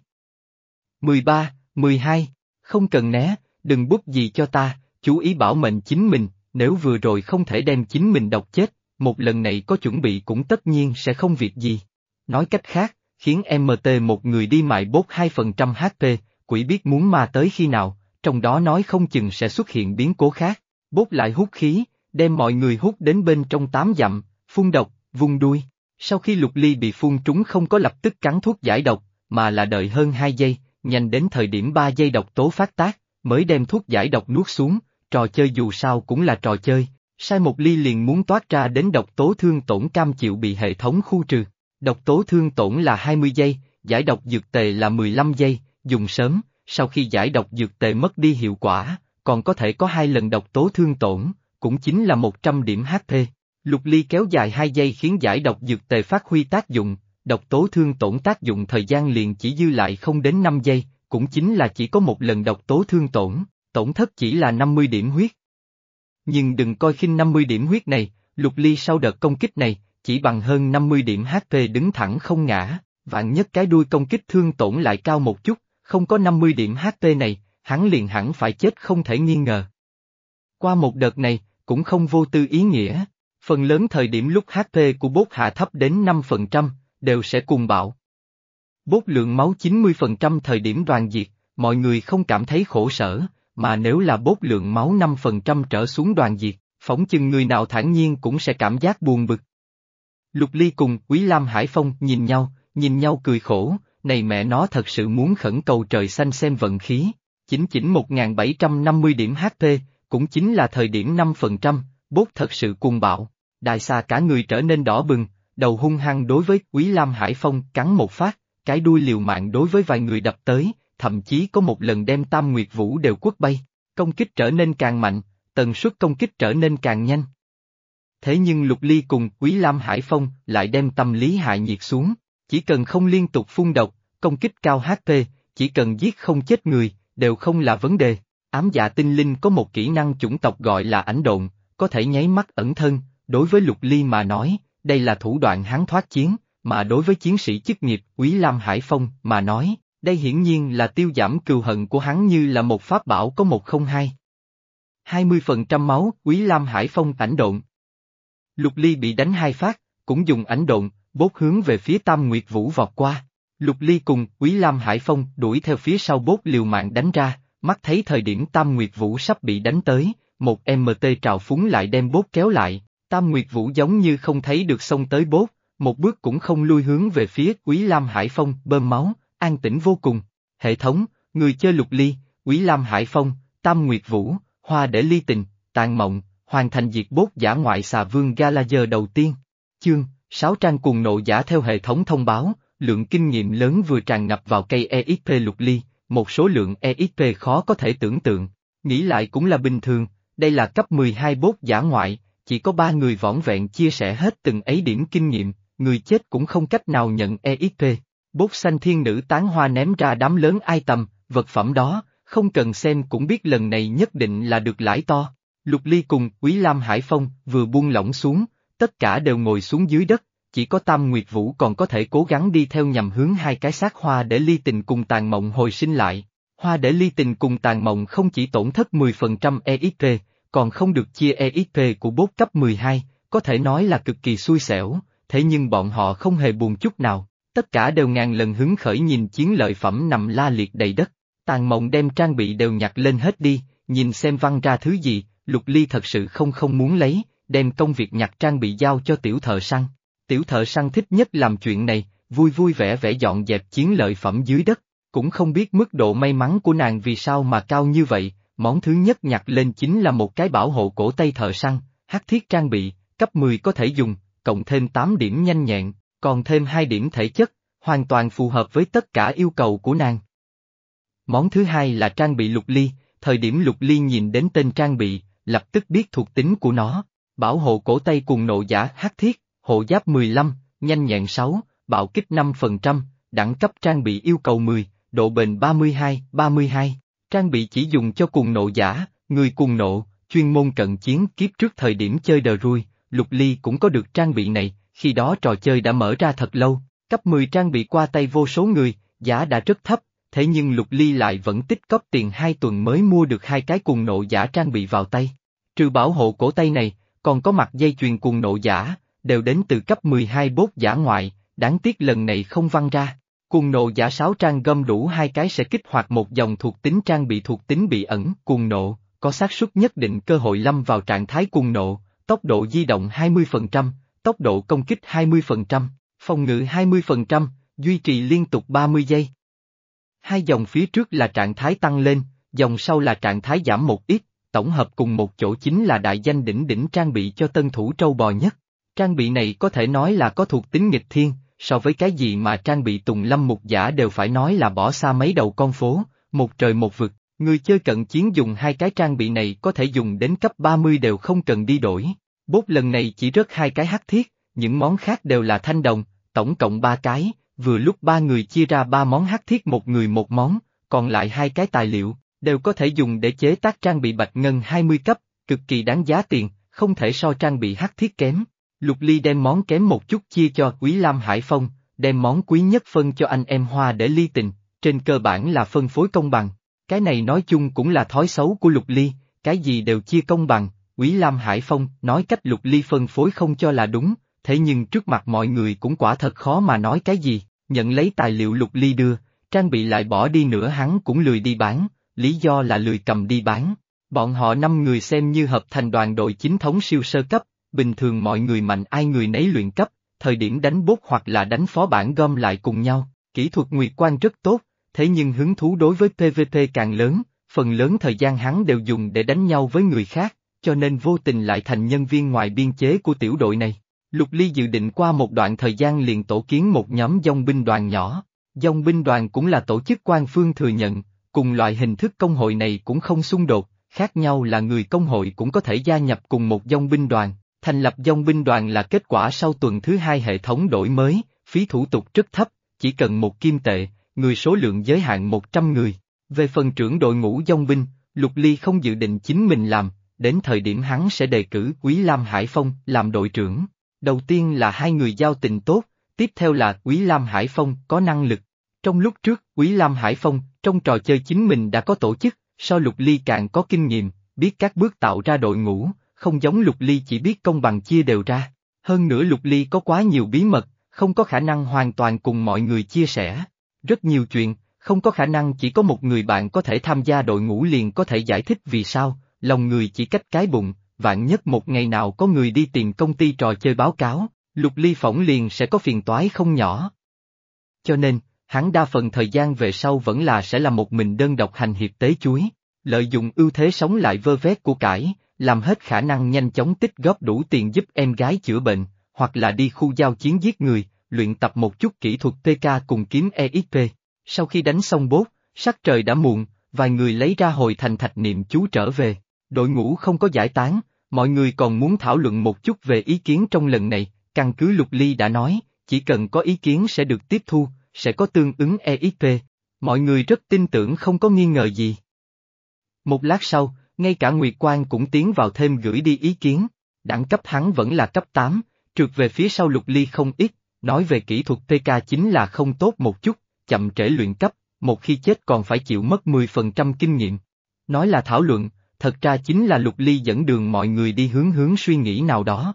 13, 12, không cần né, đừng bút gì cho ta, chú ý bảo mệnh chính mình, nếu vừa rồi không thể đem chính mình độc chết, một lần này có chuẩn bị cũng tất nhiên sẽ không việc gì. Nói cách khác, khiến MT một người đi mại bốt 2% HP, quỷ biết muốn ma tới khi nào, trong đó nói không chừng sẽ xuất hiện biến cố khác. Bốt lại hút khí, đem mọi người hút đến bên trong tám dặm, phun độc, vung đuôi. Sau khi lục ly bị phun trúng không có lập tức cắn thuốc giải độc, mà là đợi hơn 2 giây, nhanh đến thời điểm 3 giây độc tố phát tác, mới đem thuốc giải độc nuốt xuống, trò chơi dù sao cũng là trò chơi, sai một ly liền muốn toát ra đến độc tố thương tổn cam chịu bị hệ thống khu trừ. Độc tố thương tổn là 20 giây, giải độc dược tề là 15 giây, dùng sớm, sau khi giải độc dược tề mất đi hiệu quả, còn có thể có hai lần độc tố thương tổn, cũng chính là 100 điểm HP. Lục ly kéo dài 2 giây khiến giải độc dược tề phát huy tác dụng, độc tố thương tổn tác dụng thời gian liền chỉ dư lại không đến 5 giây, cũng chính là chỉ có một lần độc tố thương tổn, tổn thất chỉ là 50 điểm huyết. Nhưng đừng coi khinh 50 điểm huyết này, lục ly sau đợt công kích này, chỉ bằng hơn 50 điểm HP đứng thẳng không ngã, vạn nhất cái đuôi công kích thương tổn lại cao một chút, không có 50 điểm HP này, hắn liền hẳn phải chết không thể nghi ngờ. Qua một đợt này, cũng không vô tư ý nghĩa, phần lớn thời điểm lúc HP của bốt hạ thấp đến 5%, đều sẽ cùng bạo. Bốt lượng máu 90% thời điểm đoàn diệt, mọi người không cảm thấy khổ sở, mà nếu là bốt lượng máu 5% trở xuống đoàn diệt, phóng chừng người nào thản nhiên cũng sẽ cảm giác buồn bực. Lục Ly cùng Quý Lam Hải Phong nhìn nhau, nhìn nhau cười khổ, này mẹ nó thật sự muốn khẩn cầu trời xanh xem vận khí, chính chỉnh 1750 điểm HP, cũng chính là thời điểm 5%, bốt thật sự cuồng bạo, đại xa cả người trở nên đỏ bừng, đầu hung hăng đối với Quý Lam Hải Phong cắn một phát, cái đuôi liều mạng đối với vài người đập tới, thậm chí có một lần đem Tam Nguyệt Vũ đều quất bay, công kích trở nên càng mạnh, tần suất công kích trở nên càng nhanh. Thế nhưng Lục Ly cùng Quý Lam Hải Phong lại đem tâm lý hại nhiệt xuống, chỉ cần không liên tục phun độc, công kích cao HP, chỉ cần giết không chết người, đều không là vấn đề. Ám dạ tinh linh có một kỹ năng chủng tộc gọi là ảnh độn, có thể nháy mắt ẩn thân, đối với Lục Ly mà nói, đây là thủ đoạn hắn thoát chiến, mà đối với chiến sĩ chức nghiệp Quý Lam Hải Phong mà nói, đây hiển nhiên là tiêu giảm cừu hận của hắn như là một pháp bảo có một không hai. 20% máu, Quý Lam Hải Phong ảnh độn. Lục Ly bị đánh hai phát, cũng dùng ảnh độn, bốt hướng về phía Tam Nguyệt Vũ vọt qua. Lục Ly cùng Quý Lam Hải Phong đuổi theo phía sau bốt liều mạng đánh ra, mắt thấy thời điểm Tam Nguyệt Vũ sắp bị đánh tới, một MT trào phúng lại đem bốt kéo lại, Tam Nguyệt Vũ giống như không thấy được xông tới bốt, một bước cũng không lui hướng về phía Quý Lam Hải Phong bơm máu, an tĩnh vô cùng. Hệ thống, người chơi Lục Ly, Quý Lam Hải Phong, Tam Nguyệt Vũ, Hoa để ly tình, tàn mộng, hoàn thành diệt bốt giả ngoại xà vương Galager đầu tiên. Chương, sáu trang cùng nộ giả theo hệ thống thông báo, lượng kinh nghiệm lớn vừa tràn ngập vào cây EXP lục ly, một số lượng EXP khó có thể tưởng tượng, nghĩ lại cũng là bình thường, đây là cấp 12 bốt giả ngoại, chỉ có ba người võn vẹn chia sẻ hết từng ấy điểm kinh nghiệm, người chết cũng không cách nào nhận EXP. Bốt xanh thiên nữ tán hoa ném ra đám lớn ai tầm, vật phẩm đó, không cần xem cũng biết lần này nhất định là được lãi to. Lục Ly cùng Quý Lam Hải Phong vừa buông lỏng xuống, tất cả đều ngồi xuống dưới đất, chỉ có Tam Nguyệt Vũ còn có thể cố gắng đi theo nhằm hướng hai cái xác hoa để ly tình cùng tàn mộng hồi sinh lại. Hoa để ly tình cùng tàn mộng không chỉ tổn thất 10% EXP, còn không được chia EXP của bốt cấp 12, có thể nói là cực kỳ xui xẻo, thế nhưng bọn họ không hề buồn chút nào, tất cả đều ngàn lần hứng khởi nhìn chiến lợi phẩm nằm la liệt đầy đất. Tàn mộng đem trang bị đều nhặt lên hết đi, nhìn xem văng ra thứ gì, Lục Ly thật sự không không muốn lấy, đem công việc nhặt trang bị giao cho tiểu thợ săn. Tiểu thợ săn thích nhất làm chuyện này, vui vui vẻ vẻ dọn dẹp chiến lợi phẩm dưới đất, cũng không biết mức độ may mắn của nàng vì sao mà cao như vậy, món thứ nhất nhặt lên chính là một cái bảo hộ cổ tay thợ săn, hắc thiết trang bị, cấp 10 có thể dùng, cộng thêm 8 điểm nhanh nhẹn, còn thêm hai điểm thể chất, hoàn toàn phù hợp với tất cả yêu cầu của nàng. Món thứ hai là trang bị lục ly, thời điểm lục ly nhìn đến tên trang bị, lập tức biết thuộc tính của nó, bảo hộ cổ tay cùng nộ giả hắc thiết, hộ giáp 15, nhanh nhẹn 6, bạo kích 5%, đẳng cấp trang bị yêu cầu 10, độ bền 32, 32. Trang bị chỉ dùng cho cùng nộ giả, người cùng nộ, chuyên môn cận chiến kiếp trước thời điểm chơi đờ ruồi Lục Ly cũng có được trang bị này, khi đó trò chơi đã mở ra thật lâu, Cấp 10 trang bị qua tay vô số người, giá đã rất thấp, thế nhưng Lục Ly lại vẫn tích cóp tiền hai tuần mới mua được hai cái cuồng nộ giả trang bị vào tay. Trừ bảo hộ cổ tay này, còn có mặt dây chuyền cuồng nộ giả, đều đến từ cấp 12 bốt giả ngoại, đáng tiếc lần này không văng ra. Cuồng nộ giả sáu trang gom đủ hai cái sẽ kích hoạt một dòng thuộc tính trang bị thuộc tính bị ẩn, cuồng nộ, có xác suất nhất định cơ hội lâm vào trạng thái cuồng nộ, tốc độ di động 20%, tốc độ công kích 20%, phòng ngự 20%, duy trì liên tục 30 giây. Hai dòng phía trước là trạng thái tăng lên, dòng sau là trạng thái giảm một ít, tổng hợp cùng một chỗ chính là đại danh đỉnh đỉnh trang bị cho tân thủ trâu bò nhất. Trang bị này có thể nói là có thuộc tính nghịch thiên, so với cái gì mà trang bị tùng lâm mục giả đều phải nói là bỏ xa mấy đầu con phố, một trời một vực, người chơi cận chiến dùng hai cái trang bị này có thể dùng đến cấp 30 đều không cần đi đổi. Bốt lần này chỉ rớt hai cái hắc thiết, những món khác đều là thanh đồng, tổng cộng ba cái, vừa lúc ba người chia ra ba món hắc thiết một người một món, còn lại hai cái tài liệu, đều có thể dùng để chế tác trang bị bạch ngân 20 cấp, cực kỳ đáng giá tiền, không thể so trang bị hắc thiết kém. Lục Ly đem món kém một chút chia cho Quý Lam Hải Phong, đem món quý nhất phân cho anh em Hoa để ly tình, trên cơ bản là phân phối công bằng. Cái này nói chung cũng là thói xấu của Lục Ly, cái gì đều chia công bằng, Quý Lam Hải Phong nói cách Lục Ly phân phối không cho là đúng, thế nhưng trước mặt mọi người cũng quả thật khó mà nói cái gì, nhận lấy tài liệu Lục Ly đưa, trang bị lại bỏ đi nữa hắn cũng lười đi bán, lý do là lười cầm đi bán. Bọn họ năm người xem như hợp thành đoàn đội chính thống siêu sơ cấp, bình thường mọi người mạnh ai người nấy luyện cấp, thời điểm đánh bốt hoặc là đánh phó bản gom lại cùng nhau, kỹ thuật nguyệt quan rất tốt, thế nhưng hứng thú đối với PvP càng lớn, phần lớn thời gian hắn đều dùng để đánh nhau với người khác, cho nên vô tình lại thành nhân viên ngoài biên chế của tiểu đội này. Lục Ly dự định qua một đoạn thời gian liền tổ kiến một nhóm dòng binh đoàn nhỏ. Dòng binh đoàn cũng là tổ chức quan phương thừa nhận, cùng loại hình thức công hội này cũng không xung đột, khác nhau là người công hội cũng có thể gia nhập cùng một dòng binh đoàn. Thành lập dòng binh đoàn là kết quả sau tuần thứ hai hệ thống đổi mới, phí thủ tục rất thấp, chỉ cần một kim tệ, người số lượng giới hạn 100 người. Về phần trưởng đội ngũ dòng binh, Lục Ly không dự định chính mình làm, đến thời điểm hắn sẽ đề cử Quý Lam Hải Phong làm đội trưởng. Đầu tiên là hai người giao tình tốt, tiếp theo là Quý Lam Hải Phong có năng lực. Trong lúc trước, Quý Lam Hải Phong, trong trò chơi chính mình đã có tổ chức, so Lục Ly càng có kinh nghiệm, biết các bước tạo ra đội ngũ, không giống Lục Ly chỉ biết công bằng chia đều ra. Hơn nữa Lục Ly có quá nhiều bí mật, không có khả năng hoàn toàn cùng mọi người chia sẻ. Rất nhiều chuyện, không có khả năng chỉ có một người bạn có thể tham gia đội ngũ liền có thể giải thích vì sao, lòng người chỉ cách cái bụng, vạn nhất một ngày nào có người đi tìm công ty trò chơi báo cáo, Lục Ly phỏng liền sẽ có phiền toái không nhỏ. Cho nên, hắn đa phần thời gian về sau vẫn là sẽ là một mình đơn độc hành hiệp tế chuối, lợi dụng ưu thế sống lại vơ vét của cải, làm hết khả năng nhanh chóng tích góp đủ tiền giúp em gái chữa bệnh, hoặc là đi khu giao chiến giết người, luyện tập một chút kỹ thuật PK cùng kiếm EXP. Sau khi đánh xong bốt, sắc trời đã muộn, vài người lấy ra hồi thành thạch niệm chú trở về. Đội ngũ không có giải tán, mọi người còn muốn thảo luận một chút về ý kiến trong lần này, căn cứ Lục Ly đã nói, chỉ cần có ý kiến sẽ được tiếp thu, sẽ có tương ứng EXP. Mọi người rất tin tưởng không có nghi ngờ gì. Một lát sau, ngay cả Nguyệt Quang cũng tiến vào thêm gửi đi ý kiến, đẳng cấp hắn vẫn là cấp 8, trượt về phía sau Lục Ly không ít, nói về kỹ thuật PK chính là không tốt một chút, chậm trễ luyện cấp, một khi chết còn phải chịu mất 10% kinh nghiệm. Nói là thảo luận, thật ra chính là lục ly dẫn đường mọi người đi hướng hướng suy nghĩ nào đó.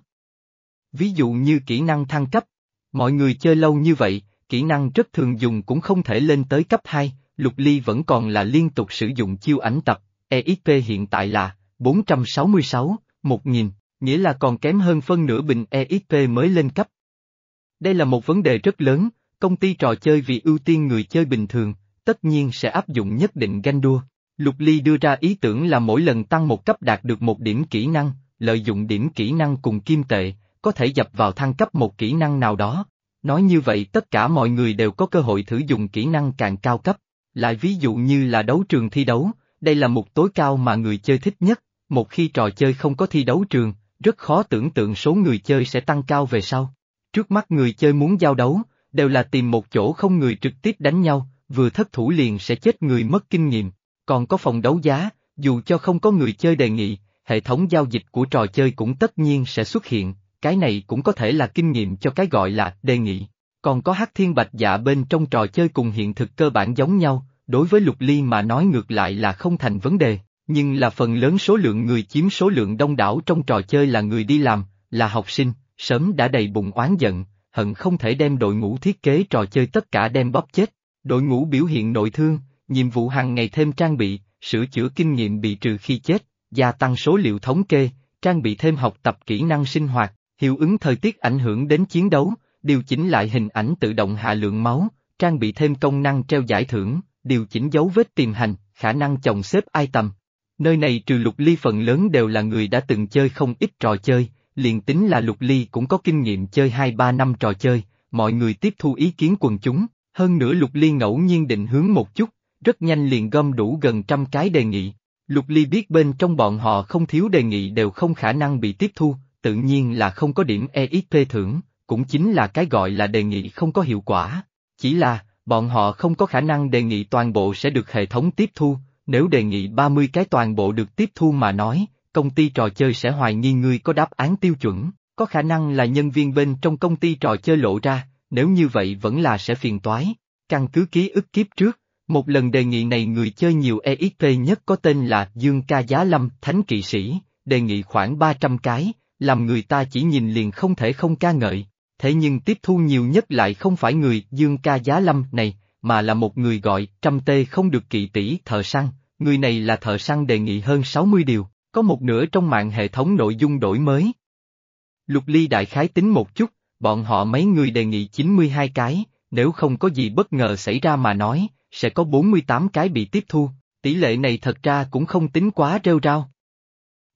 Ví dụ như kỹ năng thăng cấp, mọi người chơi lâu như vậy, kỹ năng rất thường dùng cũng không thể lên tới cấp 2, lục ly vẫn còn là liên tục sử dụng chiêu ảnh tập, EXP hiện tại là 466, 1000, nghĩa là còn kém hơn phân nửa bình EXP mới lên cấp. Đây là một vấn đề rất lớn, công ty trò chơi vì ưu tiên người chơi bình thường, tất nhiên sẽ áp dụng nhất định ganh đua. Lục Ly đưa ra ý tưởng là mỗi lần tăng một cấp đạt được một điểm kỹ năng, lợi dụng điểm kỹ năng cùng kim tệ, có thể dập vào thăng cấp một kỹ năng nào đó. Nói như vậy tất cả mọi người đều có cơ hội thử dùng kỹ năng càng cao cấp. Lại ví dụ như là đấu trường thi đấu, đây là một tối cao mà người chơi thích nhất, một khi trò chơi không có thi đấu trường, rất khó tưởng tượng số người chơi sẽ tăng cao về sau. Trước mắt người chơi muốn giao đấu, đều là tìm một chỗ không người trực tiếp đánh nhau, vừa thất thủ liền sẽ chết người mất kinh nghiệm. Còn có phòng đấu giá, dù cho không có người chơi đề nghị, hệ thống giao dịch của trò chơi cũng tất nhiên sẽ xuất hiện, cái này cũng có thể là kinh nghiệm cho cái gọi là đề nghị. Còn có hắc thiên bạch dạ bên trong trò chơi cùng hiện thực cơ bản giống nhau, đối với lục ly mà nói ngược lại là không thành vấn đề, nhưng là phần lớn số lượng người chiếm số lượng đông đảo trong trò chơi là người đi làm, là học sinh, sớm đã đầy bụng oán giận, hận không thể đem đội ngũ thiết kế trò chơi tất cả đem bóp chết. Đội ngũ biểu hiện nội thương, nhiệm vụ hàng ngày thêm trang bị, sửa chữa kinh nghiệm bị trừ khi chết, gia tăng số liệu thống kê, trang bị thêm học tập kỹ năng sinh hoạt, hiệu ứng thời tiết ảnh hưởng đến chiến đấu, điều chỉnh lại hình ảnh tự động hạ lượng máu, trang bị thêm công năng treo giải thưởng, điều chỉnh dấu vết tìm hành, khả năng chồng xếp ai tầm. Nơi này trừ lục ly phần lớn đều là người đã từng chơi không ít trò chơi, liền tính là lục ly cũng có kinh nghiệm chơi 2-3 năm trò chơi, mọi người tiếp thu ý kiến quần chúng, hơn nữa lục ly ngẫu nhiên định hướng một chút, rất nhanh liền gom đủ gần trăm cái đề nghị. Lục ly biết bên trong bọn họ không thiếu đề nghị đều không khả năng bị tiếp thu, tự nhiên là không có điểm EXP thưởng, cũng chính là cái gọi là đề nghị không có hiệu quả. Chỉ là, bọn họ không có khả năng đề nghị toàn bộ sẽ được hệ thống tiếp thu, nếu đề nghị 30 cái toàn bộ được tiếp thu mà nói, công ty trò chơi sẽ hoài nghi ngươi có đáp án tiêu chuẩn, có khả năng là nhân viên bên trong công ty trò chơi lộ ra, nếu như vậy vẫn là sẽ phiền toái. Căn cứ ký ức kiếp trước, một lần đề nghị này người chơi nhiều EXP nhất có tên là Dương Ca Giá Lâm, Thánh Kỵ Sĩ, đề nghị khoảng 300 cái, làm người ta chỉ nhìn liền không thể không ca ngợi. Thế nhưng tiếp thu nhiều nhất lại không phải người Dương Ca Giá Lâm này, mà là một người gọi trăm tê không được kỵ tỷ thợ săn, người này là thợ săn đề nghị hơn 60 điều, có một nửa trong mạng hệ thống nội dung đổi mới. Lục Ly đại khái tính một chút, bọn họ mấy người đề nghị 92 cái, nếu không có gì bất ngờ xảy ra mà nói, sẽ có 48 cái bị tiếp thu, tỷ lệ này thật ra cũng không tính quá rêu rao.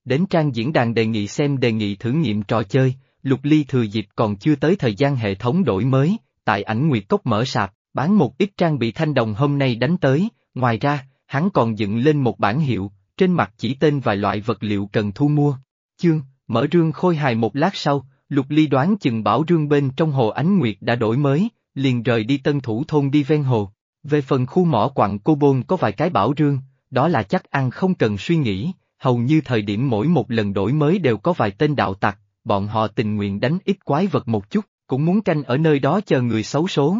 Đến trang diễn đàn đề nghị xem đề nghị thử nghiệm trò chơi, Lục Ly thừa dịp còn chưa tới thời gian hệ thống đổi mới, tại ảnh Nguyệt Cốc mở sạp, bán một ít trang bị thanh đồng hôm nay đánh tới, ngoài ra, hắn còn dựng lên một bản hiệu, trên mặt chỉ tên vài loại vật liệu cần thu mua. Chương, mở rương khôi hài một lát sau, Lục Ly đoán chừng bảo rương bên trong hồ Ánh Nguyệt đã đổi mới, liền rời đi tân thủ thôn đi ven hồ. Về phần khu mỏ quặng Cobol có vài cái bảo rương, đó là chắc ăn không cần suy nghĩ, hầu như thời điểm mỗi một lần đổi mới đều có vài tên đạo tặc, bọn họ tình nguyện đánh ít quái vật một chút, cũng muốn canh ở nơi đó chờ người xấu số.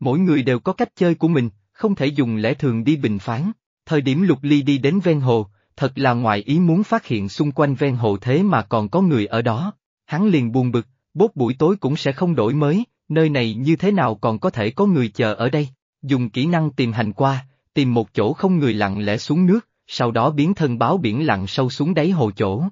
Mỗi người đều có cách chơi của mình, không thể dùng lẽ thường đi bình phán. Thời điểm lục ly đi đến ven hồ, thật là ngoài ý muốn phát hiện xung quanh ven hồ thế mà còn có người ở đó. Hắn liền buồn bực, bốt buổi tối cũng sẽ không đổi mới, nơi này như thế nào còn có thể có người chờ ở đây. Dùng kỹ năng tìm hành qua, tìm một chỗ không người lặng lẽ xuống nước, sau đó biến thân báo biển lặn sâu xuống đáy hồ chỗ.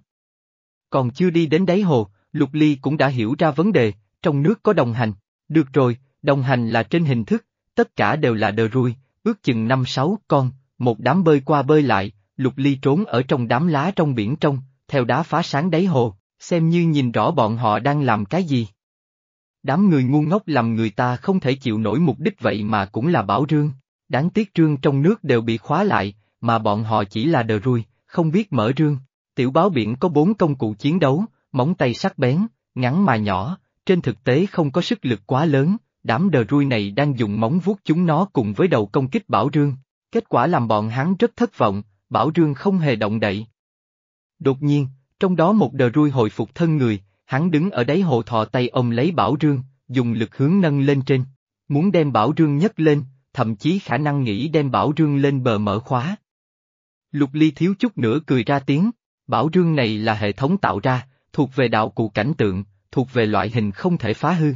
Còn chưa đi đến đáy hồ, Lục Ly cũng đã hiểu ra vấn đề, trong nước có đồng hành. Được rồi, đồng hành là trên hình thức, tất cả đều là đờ ruồi, ước chừng năm sáu con, một đám bơi qua bơi lại, Lục Ly trốn ở trong đám lá trong biển trong, theo đá phá sáng đáy hồ, xem như nhìn rõ bọn họ đang làm cái gì. Đám người ngu ngốc làm người ta không thể chịu nổi mục đích vậy mà cũng là bảo rương, đáng tiếc trương trong nước đều bị khóa lại, mà bọn họ chỉ là đờ ruồi, không biết mở rương. Tiểu báo biển có bốn công cụ chiến đấu, móng tay sắc bén, ngắn mà nhỏ, trên thực tế không có sức lực quá lớn, đám đờ ruồi này đang dùng móng vuốt chúng nó cùng với đầu công kích bảo rương. Kết quả làm bọn hắn rất thất vọng, bảo rương không hề động đậy. Đột nhiên, trong đó một đờ ruồi hồi phục thân người, hắn đứng ở đáy hồ thò tay ôm lấy bảo rương, dùng lực hướng nâng lên trên, muốn đem bảo rương nhấc lên, thậm chí khả năng nghĩ đem bảo rương lên bờ mở khóa. Lục ly thiếu chút nữa cười ra tiếng, bảo rương này là hệ thống tạo ra, thuộc về đạo cụ cảnh tượng, thuộc về loại hình không thể phá hư.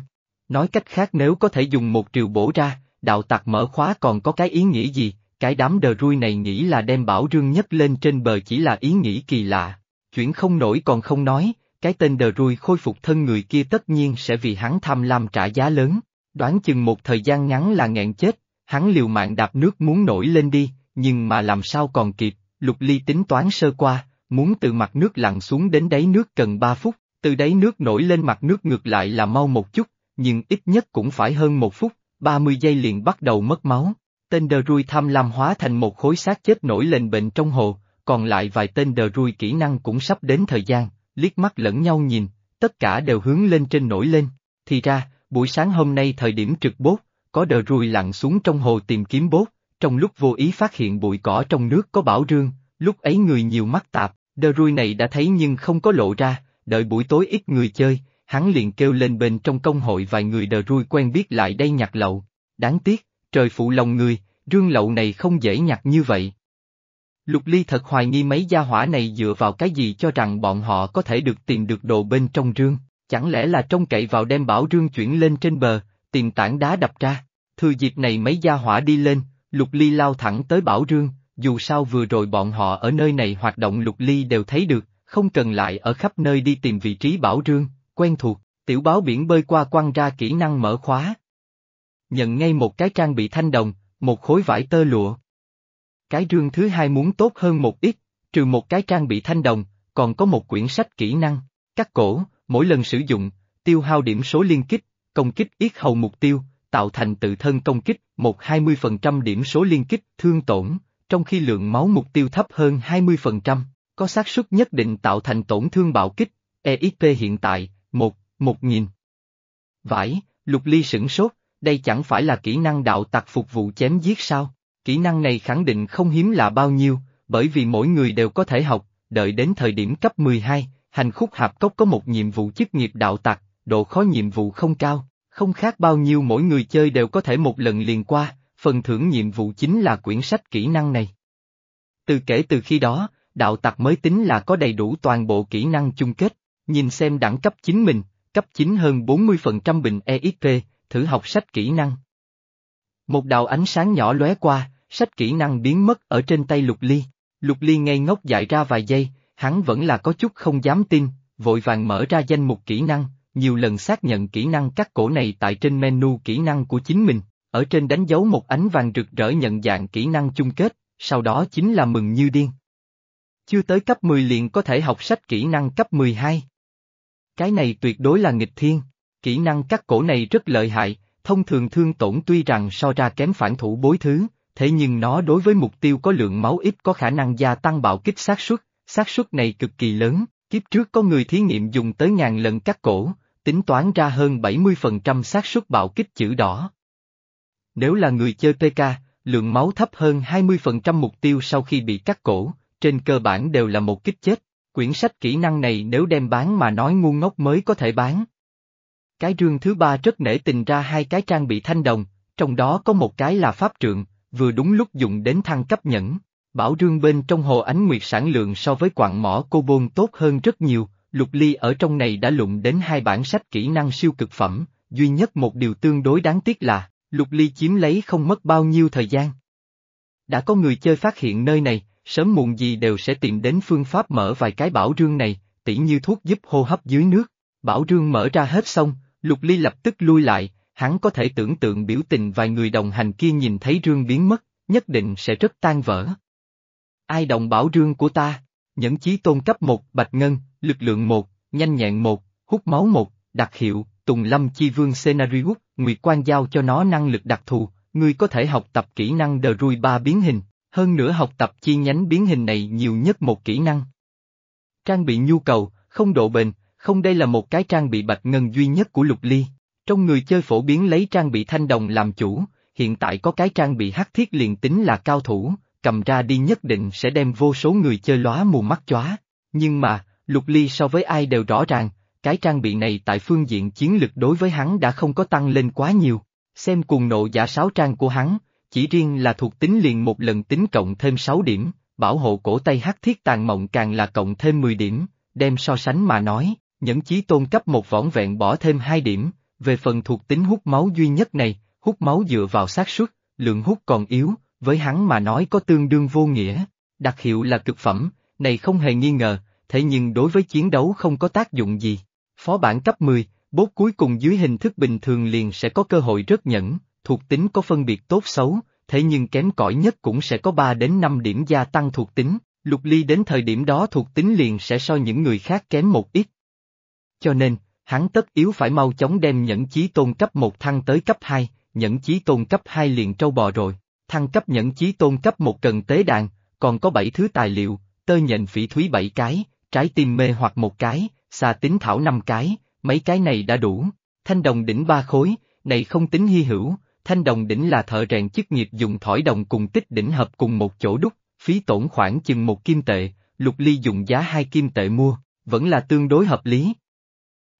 Nói cách khác nếu có thể dùng một triều bổ ra, đạo tặc mở khóa còn có cái ý nghĩa gì, cái đám đờ rui này nghĩ là đem bảo rương nhấc lên trên bờ chỉ là ý nghĩ kỳ lạ. Chuyển không nổi còn không nói, cái tên đờ rui khôi phục thân người kia tất nhiên sẽ vì hắn tham lam trả giá lớn, đoán chừng một thời gian ngắn là nghẹn chết, hắn liều mạng đạp nước muốn nổi lên đi, nhưng mà làm sao còn kịp, lục ly tính toán sơ qua, muốn từ mặt nước lặn xuống đến đáy nước cần 3 phút, từ đáy nước nổi lên mặt nước ngược lại là mau một chút, nhưng ít nhất cũng phải hơn một phút, 30 giây liền bắt đầu mất máu. Tên đờ rui tham lam hóa thành một khối xác chết nổi lên bệnh trong hồ, còn lại vài tên đờ rui kỹ năng cũng sắp đến thời gian, liếc mắt lẫn nhau nhìn, tất cả đều hướng lên trên nổi lên. Thì ra, buổi sáng hôm nay thời điểm trực bốt, có đờ ruồi lặn xuống trong hồ tìm kiếm bốt, trong lúc vô ý phát hiện bụi cỏ trong nước có bảo rương, lúc ấy người nhiều mắt tạp, đờ ruồi này đã thấy nhưng không có lộ ra, đợi buổi tối ít người chơi, hắn liền kêu lên bên trong công hội vài người đờ ruồi quen biết lại đây nhặt lậu. Đáng tiếc, trời phụ lòng người, rương lậu này không dễ nhặt như vậy. Lục Ly thật hoài nghi mấy gia hỏa này dựa vào cái gì cho rằng bọn họ có thể được tìm được đồ bên trong rương, chẳng lẽ là trông cậy vào đem bảo rương chuyển lên trên bờ, tìm tảng đá đập ra. Thừa dịp này mấy gia hỏa đi lên, Lục Ly lao thẳng tới bảo rương, dù sao vừa rồi bọn họ ở nơi này hoạt động Lục Ly đều thấy được, không cần lại ở khắp nơi đi tìm vị trí bảo rương, quen thuộc, tiểu báo biển bơi qua quăng ra kỹ năng mở khóa. Nhận ngay một cái trang bị thanh đồng, một khối vải tơ lụa. Cái rương thứ hai muốn tốt hơn một ít, trừ một cái trang bị thanh đồng, còn có một quyển sách kỹ năng, cắt cổ, mỗi lần sử dụng, tiêu hao điểm số liên kích, công kích yết hầu mục tiêu, tạo thành tự thân công kích, một 20% điểm số liên kích, thương tổn, trong khi lượng máu mục tiêu thấp hơn 20%, có xác suất nhất định tạo thành tổn thương bạo kích, EXP hiện tại, 1, 1000. Vải, lục ly sửng sốt, đây chẳng phải là kỹ năng đạo tặc phục vụ chém giết sao? Kỹ năng này khẳng định không hiếm là bao nhiêu, bởi vì mỗi người đều có thể học, đợi đến thời điểm cấp 12, hành khúc hạp cốc có một nhiệm vụ chức nghiệp đạo tặc, độ khó nhiệm vụ không cao, không khác bao nhiêu mỗi người chơi đều có thể một lần liền qua, phần thưởng nhiệm vụ chính là quyển sách kỹ năng này. Từ kể từ khi đó, đạo tặc mới tính là có đầy đủ toàn bộ kỹ năng chung kết, nhìn xem đẳng cấp chính mình, cấp 9 hơn 40% bình EXP, thử học sách kỹ năng. Một đạo ánh sáng nhỏ lóe qua, sách kỹ năng biến mất ở trên tay Lục Ly. Lục Ly ngây ngốc dại ra vài giây, hắn vẫn là có chút không dám tin, vội vàng mở ra danh mục kỹ năng, nhiều lần xác nhận kỹ năng cắt cổ này tại trên menu kỹ năng của chính mình, ở trên đánh dấu một ánh vàng rực rỡ nhận dạng kỹ năng chung kết, sau đó chính là mừng như điên. Chưa tới cấp 10 liền có thể học sách kỹ năng cấp 12. Cái này tuyệt đối là nghịch thiên, kỹ năng cắt cổ này rất lợi hại, thông thường thương tổn tuy rằng so ra kém phản thủ bối thứ, thế nhưng nó đối với mục tiêu có lượng máu ít có khả năng gia tăng bạo kích xác suất, xác suất này cực kỳ lớn, kiếp trước có người thí nghiệm dùng tới ngàn lần cắt cổ, tính toán ra hơn 70% xác suất bạo kích chữ đỏ. Nếu là người chơi PK, lượng máu thấp hơn 20% mục tiêu sau khi bị cắt cổ, trên cơ bản đều là một kích chết. Quyển sách kỹ năng này nếu đem bán mà nói ngu ngốc mới có thể bán. Cái rương thứ ba rất nể tình ra hai cái trang bị thanh đồng, trong đó có một cái là pháp trượng, vừa đúng lúc dùng đến thăng cấp nhẫn. Bảo rương bên trong hồ ánh nguyệt sản lượng so với quạng mỏ cô bôn tốt hơn rất nhiều, lục ly ở trong này đã lụng đến hai bản sách kỹ năng siêu cực phẩm, duy nhất một điều tương đối đáng tiếc là, lục ly chiếm lấy không mất bao nhiêu thời gian. Đã có người chơi phát hiện nơi này, sớm muộn gì đều sẽ tìm đến phương pháp mở vài cái bảo rương này, tỉ như thuốc giúp hô hấp dưới nước. Bảo rương mở ra hết xong, lục ly lập tức lui lại, hắn có thể tưởng tượng biểu tình vài người đồng hành kia nhìn thấy rương biến mất, nhất định sẽ rất tan vỡ. Ai đồng bảo rương của ta? Nhẫn chí tôn cấp 1, bạch ngân, lực lượng 1, nhanh nhẹn 1, hút máu 1, đặc hiệu, Tùng Lâm Chi Vương Scenarius, Nguyệt Quan giao cho nó năng lực đặc thù, ngươi có thể học tập kỹ năng đờ rui ba biến hình, hơn nữa học tập chi nhánh biến hình này nhiều nhất một kỹ năng. Trang bị nhu cầu, không độ bền, không đây là một cái trang bị bạch ngân duy nhất của lục ly. Trong người chơi phổ biến lấy trang bị thanh đồng làm chủ, hiện tại có cái trang bị hắc thiết liền tính là cao thủ, cầm ra đi nhất định sẽ đem vô số người chơi lóa mù mắt chóa. Nhưng mà, lục ly so với ai đều rõ ràng, cái trang bị này tại phương diện chiến lực đối với hắn đã không có tăng lên quá nhiều. Xem cuồng nộ giả sáu trang của hắn, chỉ riêng là thuộc tính liền một lần tính cộng thêm 6 điểm, bảo hộ cổ tay hắc thiết tàn mộng càng là cộng thêm 10 điểm, đem so sánh mà nói, nhẫn chí tôn cấp một võn vẹn bỏ thêm 2 điểm, về phần thuộc tính hút máu duy nhất này, hút máu dựa vào xác suất, lượng hút còn yếu, với hắn mà nói có tương đương vô nghĩa, đặc hiệu là cực phẩm, này không hề nghi ngờ, thế nhưng đối với chiến đấu không có tác dụng gì. Phó bản cấp 10, bốt cuối cùng dưới hình thức bình thường liền sẽ có cơ hội rất nhẫn, thuộc tính có phân biệt tốt xấu, thế nhưng kém cỏi nhất cũng sẽ có 3 đến 5 điểm gia tăng thuộc tính, lục ly đến thời điểm đó thuộc tính liền sẽ so những người khác kém một ít. Cho nên, hắn tất yếu phải mau chóng đem nhẫn chí tôn cấp 1 thăng tới cấp 2, nhẫn chí tôn cấp 2 liền trâu bò rồi, thăng cấp nhẫn chí tôn cấp 1 cần tế đàn, còn có 7 thứ tài liệu, tơ nhện phỉ thúy 7 cái, trái tim mê hoặc một cái, xà tính thảo 5 cái, mấy cái này đã đủ, thanh đồng đỉnh ba khối, này không tính hy hữu, thanh đồng đỉnh là thợ rèn chức nghiệp dùng thỏi đồng cùng tích đỉnh hợp cùng một chỗ đúc, phí tổn khoảng chừng một kim tệ, lục ly dùng giá hai kim tệ mua, vẫn là tương đối hợp lý.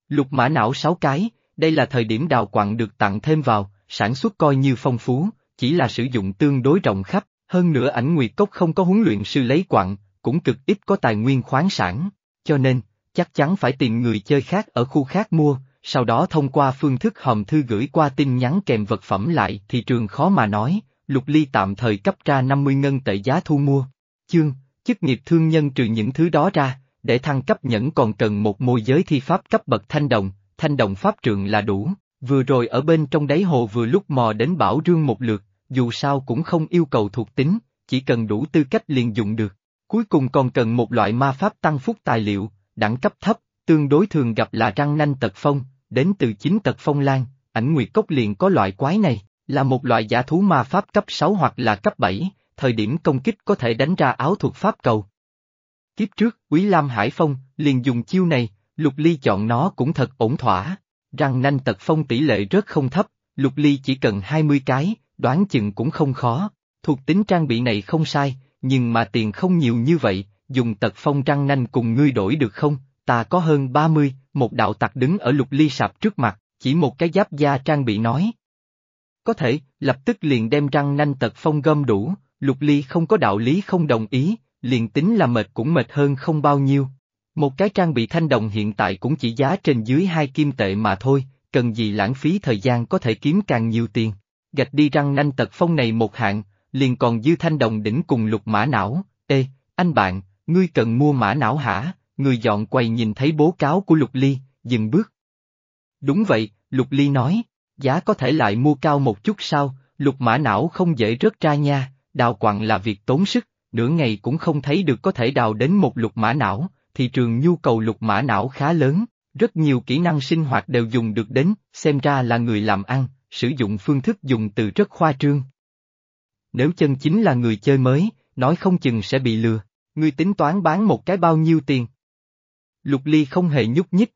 Lục mã não 6 cái, đây là thời điểm đào quặng được tặng thêm vào, sản xuất coi như phong phú, chỉ là sử dụng tương đối rộng khắp, hơn nữa ảnh nguyệt cốc không có huấn luyện sư lấy quặng, cũng cực ít có tài nguyên khoáng sản, cho nên, chắc chắn phải tìm người chơi khác ở khu khác mua, sau đó thông qua phương thức hòm thư gửi qua tin nhắn kèm vật phẩm lại thị trường khó mà nói, Lục Ly tạm thời cấp ra 50 ngân tệ giá thu mua. Chương, chức nghiệp thương nhân trừ những thứ đó ra, để thăng cấp nhẫn còn cần một môi giới thi pháp cấp bậc thanh đồng, thanh đồng pháp trượng là đủ, vừa rồi ở bên trong đáy hồ vừa lúc mò đến bảo rương một lượt, dù sao cũng không yêu cầu thuộc tính, chỉ cần đủ tư cách liền dùng được. Cuối cùng còn cần một loại ma pháp tăng phúc tài liệu, đẳng cấp thấp, tương đối thường gặp là răng nanh tật phong, đến từ chính tật phong lan, ảnh nguyệt cốc liền có loại quái này, là một loại giả thú ma pháp cấp 6 hoặc là cấp 7, thời điểm công kích có thể đánh ra áo thuật pháp cầu. Kiếp trước, Quý Lam Hải Phong, liền dùng chiêu này, Lục Ly chọn nó cũng thật ổn thỏa, răng nanh tật phong tỷ lệ rất không thấp, Lục Ly chỉ cần 20 cái, đoán chừng cũng không khó, thuộc tính trang bị này không sai, nhưng mà tiền không nhiều như vậy, dùng tật phong răng nanh cùng ngươi đổi được không, ta có hơn 30, một đạo tặc đứng ở lục ly sạp trước mặt, chỉ một cái giáp da trang bị nói. Có thể, lập tức liền đem răng nanh tật phong gom đủ, lục ly không có đạo lý không đồng ý, liền tính là mệt cũng mệt hơn không bao nhiêu. Một cái trang bị thanh đồng hiện tại cũng chỉ giá trên dưới hai kim tệ mà thôi, cần gì lãng phí thời gian có thể kiếm càng nhiều tiền. Gạch đi răng nanh tật phong này một hạng, liền còn dư thanh đồng đỉnh cùng lục mã não, ê, anh bạn, ngươi cần mua mã não hả? Người dọn quầy nhìn thấy bố cáo của Lục Ly, dừng bước. Đúng vậy, Lục Ly nói, giá có thể lại mua cao một chút sao, lục mã não không dễ rớt ra nha, đào quặng là việc tốn sức, nửa ngày cũng không thấy được có thể đào đến một lục mã não, thị trường nhu cầu lục mã não khá lớn, rất nhiều kỹ năng sinh hoạt đều dùng được đến, xem ra là người làm ăn, sử dụng phương thức dùng từ rất khoa trương. Nếu chân chính là người chơi mới, nói không chừng sẽ bị lừa, ngươi tính toán bán một cái bao nhiêu tiền, Lục Ly không hề nhúc nhích.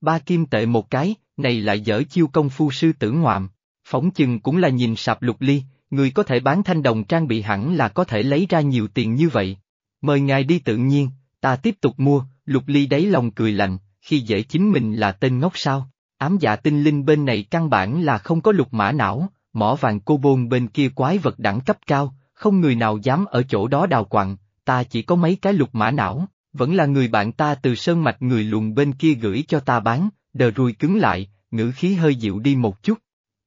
Ba kim tệ một cái, này lại dở chiêu công phu sư tử ngoạm. Phóng chừng cũng là nhìn sạp Lục Ly, người có thể bán thanh đồng trang bị hẳn là có thể lấy ra nhiều tiền như vậy. Mời ngài đi tự nhiên, ta tiếp tục mua, Lục Ly đáy lòng cười lạnh, khi dễ chính mình là tên ngốc sao. Ám dạ tinh linh bên này căn bản là không có lục mã não, mỏ vàng cô bôn bên kia quái vật đẳng cấp cao, không người nào dám ở chỗ đó đào quặng, ta chỉ có mấy cái lục mã não, vẫn là người bạn ta từ sơn mạch người luồn bên kia gửi cho ta bán, đờ ruồi cứng lại, ngữ khí hơi dịu đi một chút.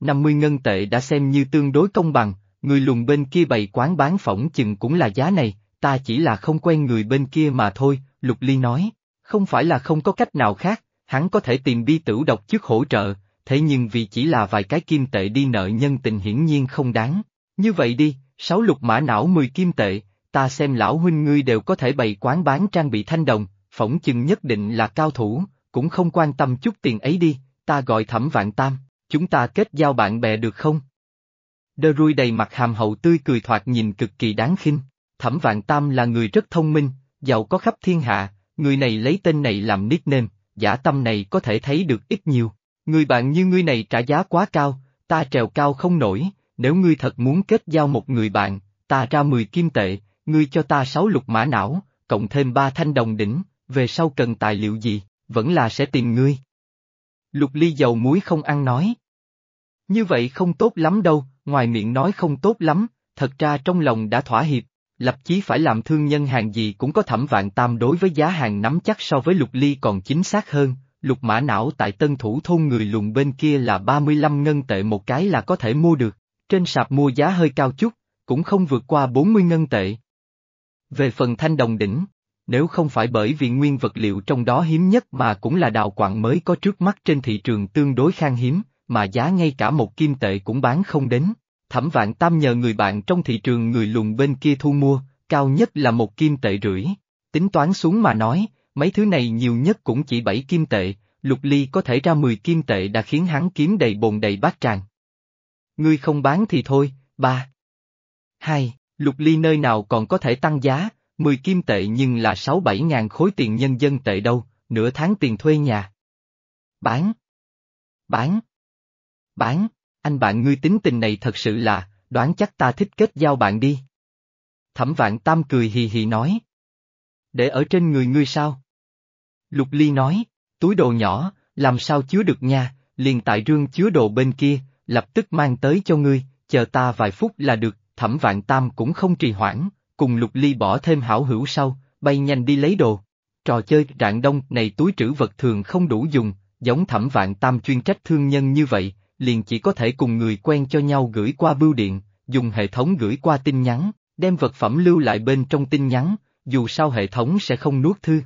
50 ngân tệ đã xem như tương đối công bằng, người lùng bên kia bày quán bán phỏng chừng cũng là giá này, ta chỉ là không quen người bên kia mà thôi, Lục Ly nói. Không phải là không có cách nào khác, hắn có thể tìm bi tử độc trước hỗ trợ, thế nhưng vì chỉ là vài cái kim tệ đi nợ nhân tình hiển nhiên không đáng. Như vậy đi, sáu lục mã não 10 kim tệ, ta xem lão huynh ngươi đều có thể bày quán bán trang bị thanh đồng, phỏng chừng nhất định là cao thủ, cũng không quan tâm chút tiền ấy đi, ta gọi thẩm vạn tam, chúng ta kết giao bạn bè được không? Đơ rui đầy mặt hàm hậu tươi cười thoạt nhìn cực kỳ đáng khinh, thẩm vạn tam là người rất thông minh, giàu có khắp thiên hạ, người này lấy tên này làm nickname, giả tâm này có thể thấy được ít nhiều. Người bạn như ngươi này trả giá quá cao, ta trèo cao không nổi, nếu ngươi thật muốn kết giao một người bạn, ta ra 10 kim tệ, ngươi cho ta sáu lục mã não, cộng thêm ba thanh đồng đỉnh, về sau cần tài liệu gì, vẫn là sẽ tìm ngươi. Lục ly dầu muối không ăn nói. Như vậy không tốt lắm đâu, ngoài miệng nói không tốt lắm, thật ra trong lòng đã thỏa hiệp, lập chí phải làm thương nhân hàng gì cũng có thẩm vạn tam đối với giá hàng nắm chắc so với lục ly còn chính xác hơn, lục mã não tại tân thủ thôn người lùng bên kia là 35 ngân tệ một cái là có thể mua được, trên sạp mua giá hơi cao chút, cũng không vượt qua 40 ngân tệ. Về phần thanh đồng đỉnh, nếu không phải bởi vì nguyên vật liệu trong đó hiếm nhất mà cũng là đào quạng mới có trước mắt trên thị trường tương đối khan hiếm, mà giá ngay cả một kim tệ cũng bán không đến. Thẩm vạn tam nhờ người bạn trong thị trường người lùn bên kia thu mua, cao nhất là một kim tệ rưỡi. Tính toán xuống mà nói, mấy thứ này nhiều nhất cũng chỉ bảy kim tệ, lục ly có thể ra 10 kim tệ đã khiến hắn kiếm đầy bồn đầy bát tràn. Ngươi không bán thì thôi, ba. Hai. Lục ly nơi nào còn có thể tăng giá, 10 kim tệ nhưng là 6-7 ngàn khối tiền nhân dân tệ đâu, nửa tháng tiền thuê nhà. Bán. Bán. Bán, anh bạn ngươi tính tình này thật sự là, đoán chắc ta thích kết giao bạn đi. Thẩm vạn tam cười hì hì nói. Để ở trên người ngươi sao? Lục ly nói, túi đồ nhỏ, làm sao chứa được nha, liền tại rương chứa đồ bên kia, lập tức mang tới cho ngươi, chờ ta vài phút là được, thẩm vạn tam cũng không trì hoãn, cùng lục ly bỏ thêm hảo hữu sau, bay nhanh đi lấy đồ. Trò chơi rạng đông này túi trữ vật thường không đủ dùng, giống thẩm vạn tam chuyên trách thương nhân như vậy, liền chỉ có thể cùng người quen cho nhau gửi qua bưu điện, dùng hệ thống gửi qua tin nhắn, đem vật phẩm lưu lại bên trong tin nhắn, dù sao hệ thống sẽ không nuốt thư.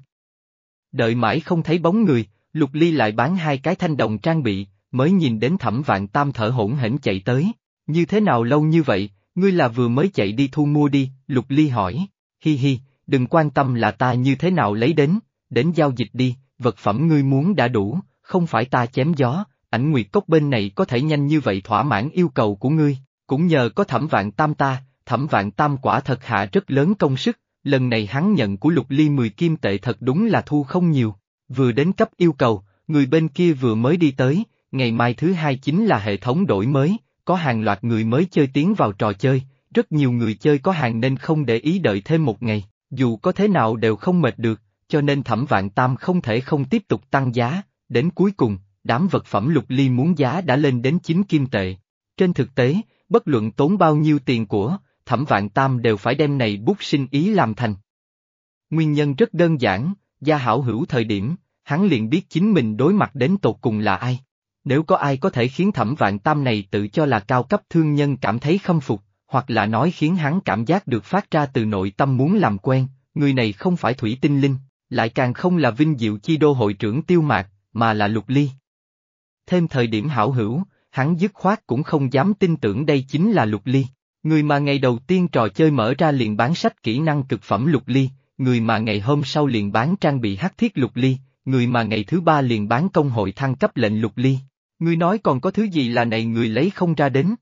Đợi mãi không thấy bóng người, Lục Ly lại bán hai cái thanh đồng trang bị, mới nhìn đến thẩm vạn tam thở hỗn hển chạy tới. Như thế nào lâu như vậy, ngươi là vừa mới chạy đi thu mua đi, Lục Ly hỏi. Hi hi, đừng quan tâm là ta như thế nào lấy đến, đến giao dịch đi, vật phẩm ngươi muốn đã đủ, không phải ta chém gió, ảnh nguyệt cốc bên này có thể nhanh như vậy thỏa mãn yêu cầu của ngươi, cũng nhờ có thẩm vạn tam ta, thẩm vạn tam quả thật hạ rất lớn công sức, lần này hắn nhận của lục ly 10 kim tệ thật đúng là thu không nhiều, vừa đến cấp yêu cầu, người bên kia vừa mới đi tới, ngày mai thứ hai chính là hệ thống đổi mới, có hàng loạt người mới chơi tiến vào trò chơi, rất nhiều người chơi có hàng nên không để ý đợi thêm một ngày, dù có thế nào đều không mệt được, cho nên thẩm vạn tam không thể không tiếp tục tăng giá, đến cuối cùng, đám vật phẩm lục ly muốn giá đã lên đến 9 kim tệ. Trên thực tế, bất luận tốn bao nhiêu tiền của, thẩm vạn tam đều phải đem này bút sinh ý làm thành. Nguyên nhân rất đơn giản, gia hảo hữu thời điểm, hắn liền biết chính mình đối mặt đến tột cùng là ai. Nếu có ai có thể khiến thẩm vạn tam này tự cho là cao cấp thương nhân cảm thấy khâm phục, hoặc là nói khiến hắn cảm giác được phát ra từ nội tâm muốn làm quen, người này không phải thủy tinh linh, lại càng không là vinh diệu chi đô hội trưởng tiêu mạc, mà là lục ly. Thêm thời điểm hảo hữu, hắn dứt khoát cũng không dám tin tưởng đây chính là lục ly. Người mà ngày đầu tiên trò chơi mở ra liền bán sách kỹ năng cực phẩm lục ly, người mà ngày hôm sau liền bán trang bị hắc thiết lục ly, người mà ngày thứ ba liền bán công hội thăng cấp lệnh lục ly. Người nói còn có thứ gì là này người lấy không ra đến.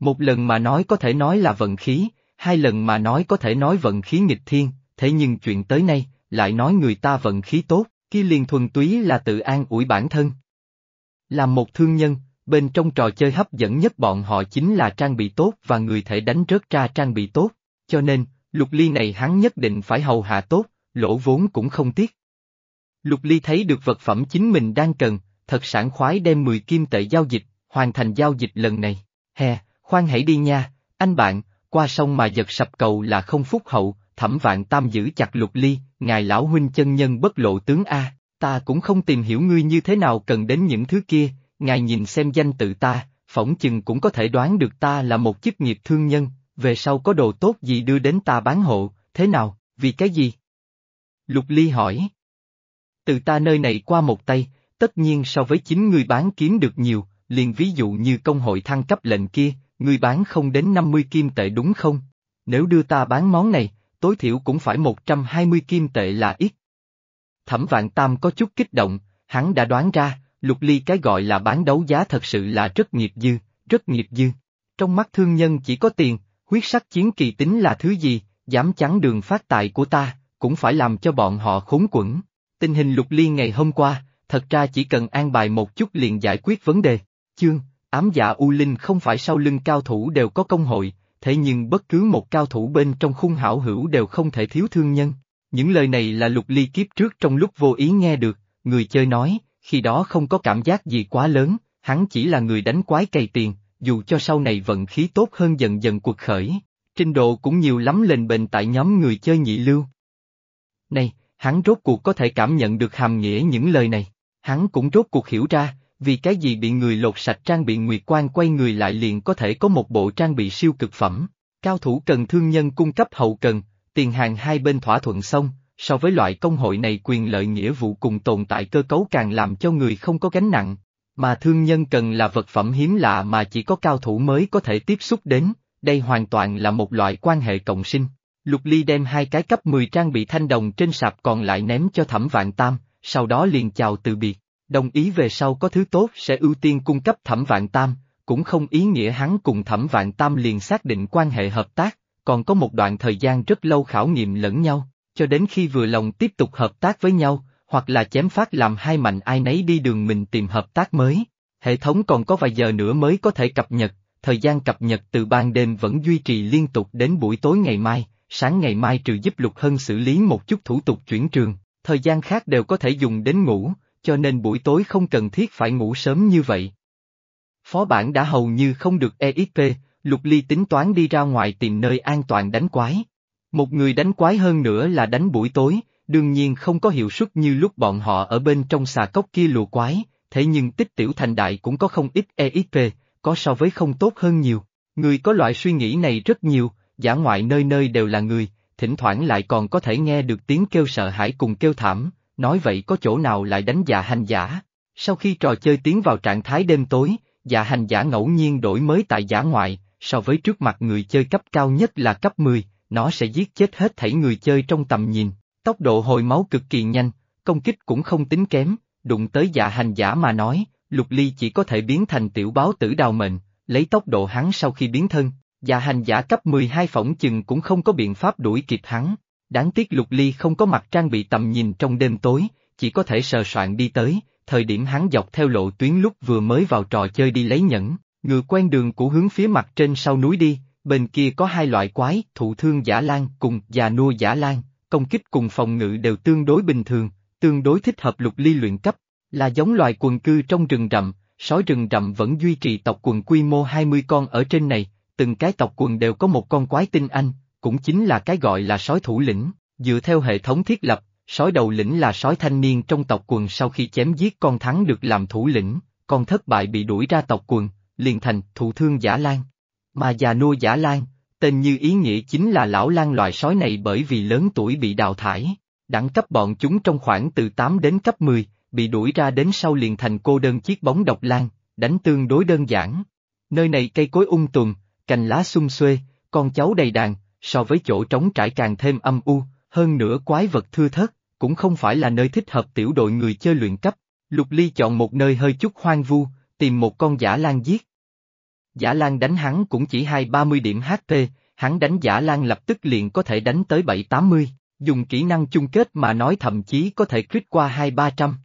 Một lần mà nói có thể nói là vận khí, hai lần mà nói có thể nói vận khí nghịch thiên, thế nhưng chuyện tới nay, lại nói người ta vận khí tốt, kia liền thuần túy là tự an ủi bản thân. Làm một thương nhân, bên trong trò chơi hấp dẫn nhất bọn họ chính là trang bị tốt và người thể đánh rớt ra trang bị tốt, cho nên, lục ly này hắn nhất định phải hầu hạ tốt, lỗ vốn cũng không tiếc. Lục ly thấy được vật phẩm chính mình đang cần, thật sảng khoái đem 10 kim tệ giao dịch, hoàn thành giao dịch lần này. Hè, khoan hãy đi nha, anh bạn, qua sông mà giật sập cầu là không phúc hậu, thẩm vạn tam giữ chặt lục ly, ngài lão huynh chân nhân bất lộ tướng A, ta cũng không tìm hiểu ngươi như thế nào cần đến những thứ kia, ngài nhìn xem danh tự ta, phỏng chừng cũng có thể đoán được ta là một chức nghiệp thương nhân, về sau có đồ tốt gì đưa đến ta bán hộ, thế nào, vì cái gì? Lục Ly hỏi. Từ ta nơi này qua một tay, tất nhiên so với chính người bán kiếm được nhiều, liền ví dụ như công hội thăng cấp lệnh kia, người bán không đến 50 kim tệ đúng không? Nếu đưa ta bán món này, tối thiểu cũng phải 120 kim tệ là ít. Thẩm Vạn Tam có chút kích động, hắn đã đoán ra, lục ly cái gọi là bán đấu giá thật sự là rất nghiệp dư, rất nghiệp dư. Trong mắt thương nhân chỉ có tiền, huyết sắc chiến kỳ tính là thứ gì, dám chắn đường phát tài của ta, cũng phải làm cho bọn họ khốn quẩn. Tình hình lục ly ngày hôm qua, thật ra chỉ cần an bài một chút liền giải quyết vấn đề. Chương, ám dạ U Linh không phải sau lưng cao thủ đều có công hội, thế nhưng bất cứ một cao thủ bên trong khung hảo hữu đều không thể thiếu thương nhân. Những lời này là lục ly kiếp trước trong lúc vô ý nghe được, người chơi nói, khi đó không có cảm giác gì quá lớn, hắn chỉ là người đánh quái cày tiền, dù cho sau này vận khí tốt hơn dần dần cuộc khởi, trình độ cũng nhiều lắm lên bền tại nhóm người chơi nhị lưu. Này, hắn rốt cuộc có thể cảm nhận được hàm nghĩa những lời này, hắn cũng rốt cuộc hiểu ra, vì cái gì bị người lột sạch trang bị nguyệt quan quay người lại liền có thể có một bộ trang bị siêu cực phẩm. Cao thủ cần thương nhân cung cấp hậu cần, tiền hàng hai bên thỏa thuận xong, so với loại công hội này quyền lợi nghĩa vụ cùng tồn tại cơ cấu càng làm cho người không có gánh nặng, mà thương nhân cần là vật phẩm hiếm lạ mà chỉ có cao thủ mới có thể tiếp xúc đến, đây hoàn toàn là một loại quan hệ cộng sinh. Lục Ly đem hai cái cấp 10 trang bị thanh đồng trên sạp còn lại ném cho thẩm vạn tam, sau đó liền chào từ biệt, đồng ý về sau có thứ tốt sẽ ưu tiên cung cấp thẩm vạn tam, cũng không ý nghĩa hắn cùng thẩm vạn tam liền xác định quan hệ hợp tác, còn có một đoạn thời gian rất lâu khảo nghiệm lẫn nhau, cho đến khi vừa lòng tiếp tục hợp tác với nhau, hoặc là chém phát làm hai mạnh ai nấy đi đường mình tìm hợp tác mới. Hệ thống còn có vài giờ nữa mới có thể cập nhật, thời gian cập nhật từ ban đêm vẫn duy trì liên tục đến buổi tối ngày mai, sáng ngày mai trừ giúp Lục Hân xử lý một chút thủ tục chuyển trường, thời gian khác đều có thể dùng đến ngủ, cho nên buổi tối không cần thiết phải ngủ sớm như vậy. Phó bản đã hầu như không được EXP, Lục Ly tính toán đi ra ngoài tìm nơi an toàn đánh quái. Một người đánh quái hơn nữa là đánh buổi tối, đương nhiên không có hiệu suất như lúc bọn họ ở bên trong xà cốc kia lùa quái, thế nhưng tích tiểu thành đại cũng có không ít EXP, có so với không tốt hơn nhiều. Người có loại suy nghĩ này rất nhiều, giả ngoại nơi nơi đều là người, thỉnh thoảng lại còn có thể nghe được tiếng kêu sợ hãi cùng kêu thảm, nói vậy có chỗ nào lại đánh dạ hành giả. Sau khi trò chơi tiến vào trạng thái đêm tối, dạ hành giả ngẫu nhiên đổi mới tại giả ngoại, so với trước mặt người chơi cấp cao nhất là cấp 10, nó sẽ giết chết hết thảy người chơi trong tầm nhìn. Tốc độ hồi máu cực kỳ nhanh, công kích cũng không tính kém, đụng tới dạ hành giả mà nói, lục ly chỉ có thể biến thành tiểu báo tử đào mệnh, lấy tốc độ hắn sau khi biến thân, dạ hành giả cấp 12 phỏng chừng cũng không có biện pháp đuổi kịp hắn. Đáng tiếc lục ly không có mặt trang bị tầm nhìn trong đêm tối, chỉ có thể sờ soạn đi tới, thời điểm hắn dọc theo lộ tuyến lúc vừa mới vào trò chơi đi lấy nhẫn, ngựa quen đường của hướng phía mặt trên sau núi đi, bên kia có hai loại quái, thụ thương giả lan cùng già nua giả lan, công kích cùng phòng ngự đều tương đối bình thường, tương đối thích hợp lục ly luyện cấp, là giống loài quần cư trong rừng rậm, sói rừng rậm vẫn duy trì tộc quần quy mô 20 con ở trên này, từng cái tộc quần đều có một con quái tinh anh, cũng chính là cái gọi là sói thủ lĩnh, dựa theo hệ thống thiết lập, sói đầu lĩnh là sói thanh niên trong tộc quần sau khi chém giết con thắng được làm thủ lĩnh, con thất bại bị đuổi ra tộc quần, liền thành thụ thương giả lan. Mà già nua giả lan, tên như ý nghĩa chính là lão lan loại sói này bởi vì lớn tuổi bị đào thải, đẳng cấp bọn chúng trong khoảng từ 8 đến cấp 10, bị đuổi ra đến sau liền thành cô đơn chiếc bóng độc lan, đánh tương đối đơn giản. Nơi này cây cối ung tùm, cành lá sum xuê, con cháu đầy đàn, so với chỗ trống trải càng thêm âm u, hơn nữa quái vật thưa thớt, cũng không phải là nơi thích hợp tiểu đội người chơi luyện cấp. Lục Ly chọn một nơi hơi chút hoang vu, tìm một con giả lan giết. Giả lan đánh hắn cũng chỉ hai ba mươi điểm HP, hắn đánh giả lan lập tức liền có thể đánh tới bảy tám mươi, dùng kỹ năng chung kết mà nói thậm chí có thể crit qua hai ba trăm.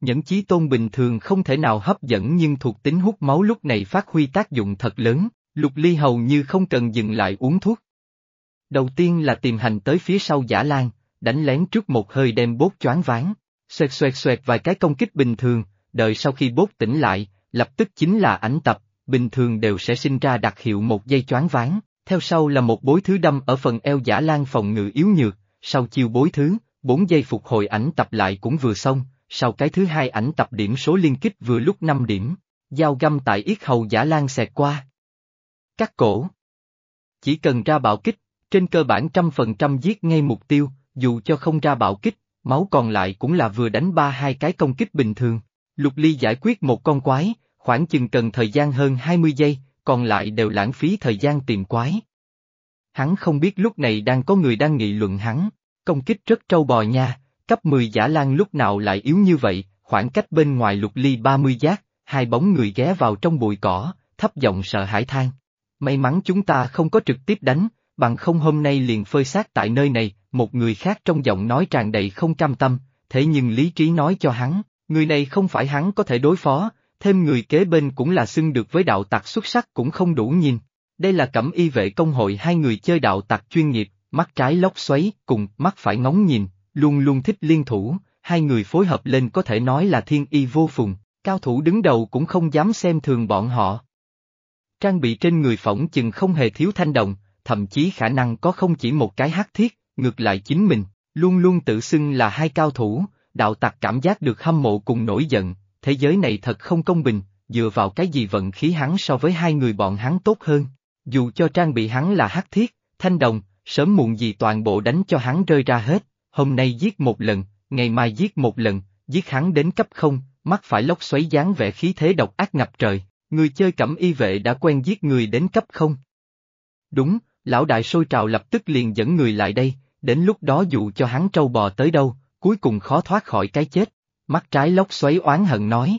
Nhẫn chí tôn bình thường không thể nào hấp dẫn nhưng thuộc tính hút máu lúc này phát huy tác dụng thật lớn, lục ly hầu như không cần dừng lại uống thuốc. Đầu tiên là tìm hành tới phía sau giả lan, đánh lén trước một hơi đem bốt choáng váng, xoẹt xoẹt xoẹt vài cái công kích bình thường, đợi sau khi bốt tỉnh lại, lập tức chính là ảnh tập, bình thường đều sẽ sinh ra đặc hiệu một dây choáng váng, theo sau là một bối thứ đâm ở phần eo giả lan phòng ngự yếu nhược, sau chiêu bối thứ, bốn giây phục hồi ảnh tập lại cũng vừa xong, sau cái thứ hai ảnh tập điểm số liên kích vừa lúc 5 điểm, dao găm tại yết hầu giả lan xẹt qua. Cắt cổ. Chỉ cần ra bạo kích, trên cơ bản trăm phần trăm giết ngay mục tiêu, dù cho không ra bạo kích, máu còn lại cũng là vừa đánh ba hai cái công kích bình thường. Lục Ly giải quyết một con quái, khoảng chừng cần thời gian hơn 20 giây, còn lại đều lãng phí thời gian tìm quái. Hắn không biết lúc này đang có người đang nghị luận hắn, công kích rất trâu bò nha, cấp 10 giả lan lúc nào lại yếu như vậy, khoảng cách bên ngoài lục ly 30 giác, hai bóng người ghé vào trong bụi cỏ, thấp giọng sợ hãi than. May mắn chúng ta không có trực tiếp đánh, bằng không hôm nay liền phơi xác tại nơi này, một người khác trong giọng nói tràn đầy không cam tâm, thế nhưng lý trí nói cho hắn, người này không phải hắn có thể đối phó, thêm người kế bên cũng là xưng được với đạo tặc xuất sắc cũng không đủ nhìn. Đây là cẩm y vệ công hội hai người chơi đạo tặc chuyên nghiệp, mắt trái lóc xoáy cùng mắt phải ngóng nhìn, luôn luôn thích liên thủ, hai người phối hợp lên có thể nói là thiên y vô phùng, cao thủ đứng đầu cũng không dám xem thường bọn họ. Trang bị trên người phỏng chừng không hề thiếu thanh đồng, thậm chí khả năng có không chỉ một cái hắc thiết, ngược lại chính mình, luôn luôn tự xưng là hai cao thủ, đạo tặc cảm giác được hâm mộ cùng nổi giận, thế giới này thật không công bình, dựa vào cái gì vận khí hắn so với hai người bọn hắn tốt hơn. Dù cho trang bị hắn là hắc thiết, thanh đồng, sớm muộn gì toàn bộ đánh cho hắn rơi ra hết, hôm nay giết một lần, ngày mai giết một lần, giết hắn đến cấp không, mắt phải lốc xoáy dáng vẻ khí thế độc ác ngập trời, người chơi cẩm y vệ đã quen giết người đến cấp không. Đúng, lão đại sôi trào lập tức liền dẫn người lại đây, đến lúc đó dụ cho hắn trâu bò tới đâu, cuối cùng khó thoát khỏi cái chết. Mắt trái lốc xoáy oán hận nói.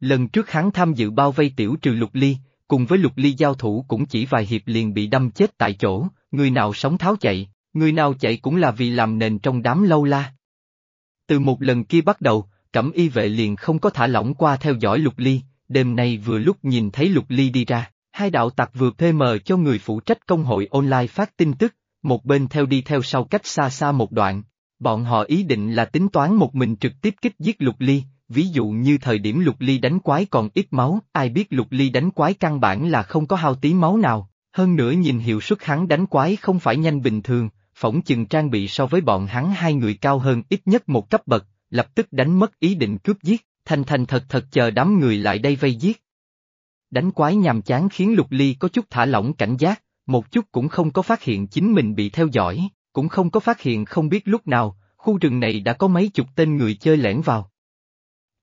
Lần trước hắn tham dự bao vây tiểu trừ lục ly, cùng với lục ly giao thủ cũng chỉ vài hiệp liền bị đâm chết tại chỗ, người nào sống tháo chạy, người nào chạy cũng là vì làm nền trong đám lâu la. Từ một lần kia bắt đầu, cẩm y vệ liền không có thả lỏng qua theo dõi lục ly, đêm nay vừa lúc nhìn thấy lục ly đi ra, hai đạo tặc vừa PM cho người phụ trách công hội online phát tin tức, một bên theo đi theo sau cách xa xa một đoạn. Bọn họ ý định là tính toán một mình trực tiếp kích giết Lục Ly, ví dụ như thời điểm Lục Ly đánh quái còn ít máu, ai biết Lục Ly đánh quái căn bản là không có hao tí máu nào, hơn nữa nhìn hiệu suất hắn đánh quái không phải nhanh bình thường, phỏng chừng trang bị so với bọn hắn hai người cao hơn ít nhất một cấp bậc, lập tức đánh mất ý định cướp giết, thành thành thật thật chờ đám người lại đây vây giết. Đánh quái nhàm chán khiến Lục Ly có chút thả lỏng cảnh giác, một chút cũng không có phát hiện chính mình bị theo dõi, cũng không có phát hiện không biết lúc nào, khu rừng này đã có mấy chục tên người chơi lẻn vào.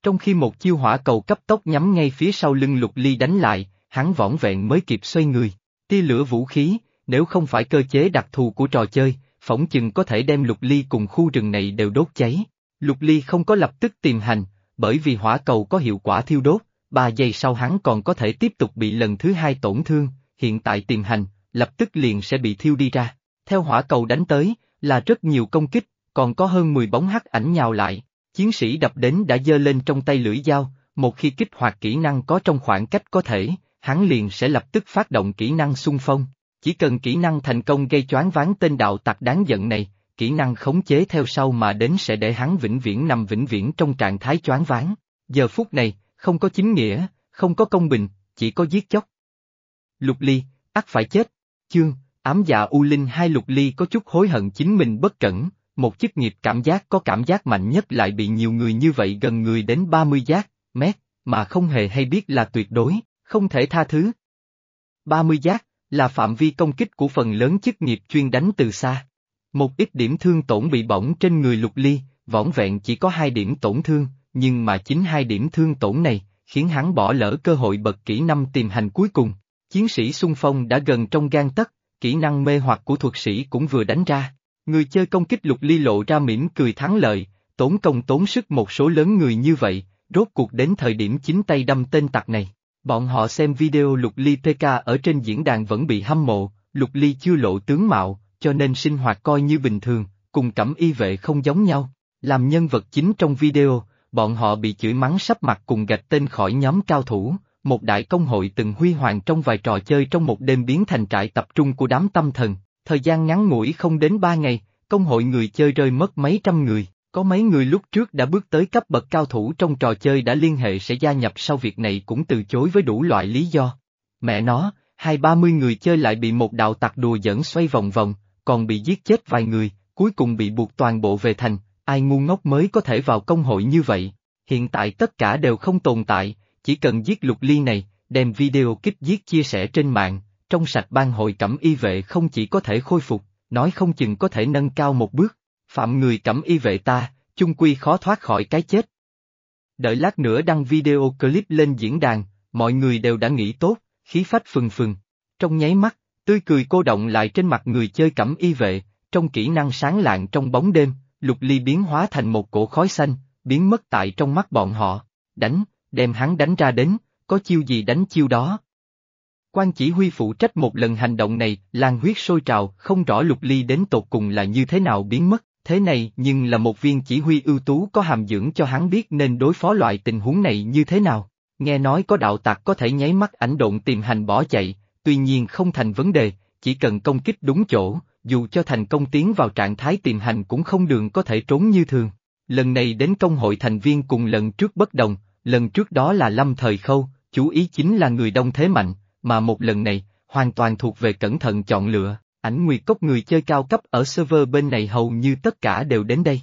Trong khi một chiêu hỏa cầu cấp tốc nhắm ngay phía sau lưng Lục Ly đánh lại, hắn võn vẹn mới kịp xoay người, tia lửa vũ khí, nếu không phải cơ chế đặc thù của trò chơi, phỏng chừng có thể đem Lục Ly cùng khu rừng này đều đốt cháy. Lục Ly không có lập tức tìm hành, bởi vì hỏa cầu có hiệu quả thiêu đốt, ba giây sau hắn còn có thể tiếp tục bị lần thứ hai tổn thương, hiện tại tìm hành, lập tức liền sẽ bị thiêu đi ra. Theo hỏa cầu đánh tới, là rất nhiều công kích, còn có hơn 10 bóng hắc ảnh nhào lại. Chiến sĩ đập đến đã giơ lên trong tay lưỡi dao, một khi kích hoạt kỹ năng có trong khoảng cách có thể, hắn liền sẽ lập tức phát động kỹ năng xung phong. Chỉ cần kỹ năng thành công gây choáng váng tên đạo tặc đáng giận này, kỹ năng khống chế theo sau mà đến sẽ để hắn vĩnh viễn nằm vĩnh viễn trong trạng thái choáng váng. Giờ phút này, không có chính nghĩa, không có công bình, chỉ có giết chóc. Lục ly, ắt phải chết. Chương, ám dạ U Linh hai lục ly có chút hối hận chính mình bất cẩn, một chức nghiệp cảm giác có cảm giác mạnh nhất lại bị nhiều người như vậy gần người đến 30 giác, mét, mà không hề hay biết là tuyệt đối, không thể tha thứ. 30 giác, là phạm vi công kích của phần lớn chức nghiệp chuyên đánh từ xa. Một ít điểm thương tổn bị bỏng trên người lục ly, võng vẹn chỉ có hai điểm tổn thương, nhưng mà chính hai điểm thương tổn này, khiến hắn bỏ lỡ cơ hội bật kỹ năm tìm hành cuối cùng. Chiến sĩ xung phong đã gần trong gan tất, kỹ năng mê hoặc của thuật sĩ cũng vừa đánh ra. Người chơi công kích lục ly lộ ra mỉm cười thắng lợi, tốn công tốn sức một số lớn người như vậy, rốt cuộc đến thời điểm chính tay đâm tên tặc này. Bọn họ xem video lục ly PK ở trên diễn đàn vẫn bị hâm mộ, lục ly chưa lộ tướng mạo, cho nên sinh hoạt coi như bình thường, cùng cẩm y vệ không giống nhau. Làm nhân vật chính trong video, bọn họ bị chửi mắng sắp mặt cùng gạch tên khỏi nhóm cao thủ, một đại công hội từng huy hoàng trong vài trò chơi trong một đêm biến thành trại tập trung của đám tâm thần, thời gian ngắn ngủi không đến ba ngày, công hội người chơi rơi mất mấy trăm người, có mấy người lúc trước đã bước tới cấp bậc cao thủ trong trò chơi đã liên hệ sẽ gia nhập sau việc này cũng từ chối với đủ loại lý do. Mẹ nó, hai ba mươi người chơi lại bị một đạo tặc đùa dẫn xoay vòng vòng, còn bị giết chết vài người, cuối cùng bị buộc toàn bộ về thành, ai ngu ngốc mới có thể vào công hội như vậy. Hiện tại tất cả đều không tồn tại, chỉ cần giết lục ly này, đem video kích giết chia sẻ trên mạng, trong sạch ban hội cẩm y vệ không chỉ có thể khôi phục, nói không chừng có thể nâng cao một bước, phạm người cẩm y vệ ta, chung quy khó thoát khỏi cái chết. Đợi lát nữa đăng video clip lên diễn đàn, mọi người đều đã nghĩ tốt, khí phách phừng phừng. Trong nháy mắt, tươi cười cô động lại trên mặt người chơi cẩm y vệ, trong kỹ năng sáng lạng trong bóng đêm, lục ly biến hóa thành một cổ khói xanh, biến mất tại trong mắt bọn họ. Đánh, đem hắn đánh ra đến, có chiêu gì đánh chiêu đó. Quan chỉ huy phụ trách một lần hành động này, lan huyết sôi trào, không rõ lục ly đến tột cùng là như thế nào biến mất, thế này nhưng là một viên chỉ huy ưu tú có hàm dưỡng cho hắn biết nên đối phó loại tình huống này như thế nào. Nghe nói có đạo tặc có thể nháy mắt ảnh độn tìm hành bỏ chạy, tuy nhiên không thành vấn đề, chỉ cần công kích đúng chỗ, dù cho thành công tiến vào trạng thái tìm hành cũng không đường có thể trốn như thường. Lần này đến công hội thành viên cùng lần trước bất đồng, lần trước đó là lâm thời khâu, chú ý chính là người đông thế mạnh, mà một lần này, hoàn toàn thuộc về cẩn thận chọn lựa, ảnh nguyệt cốc người chơi cao cấp ở server bên này hầu như tất cả đều đến đây.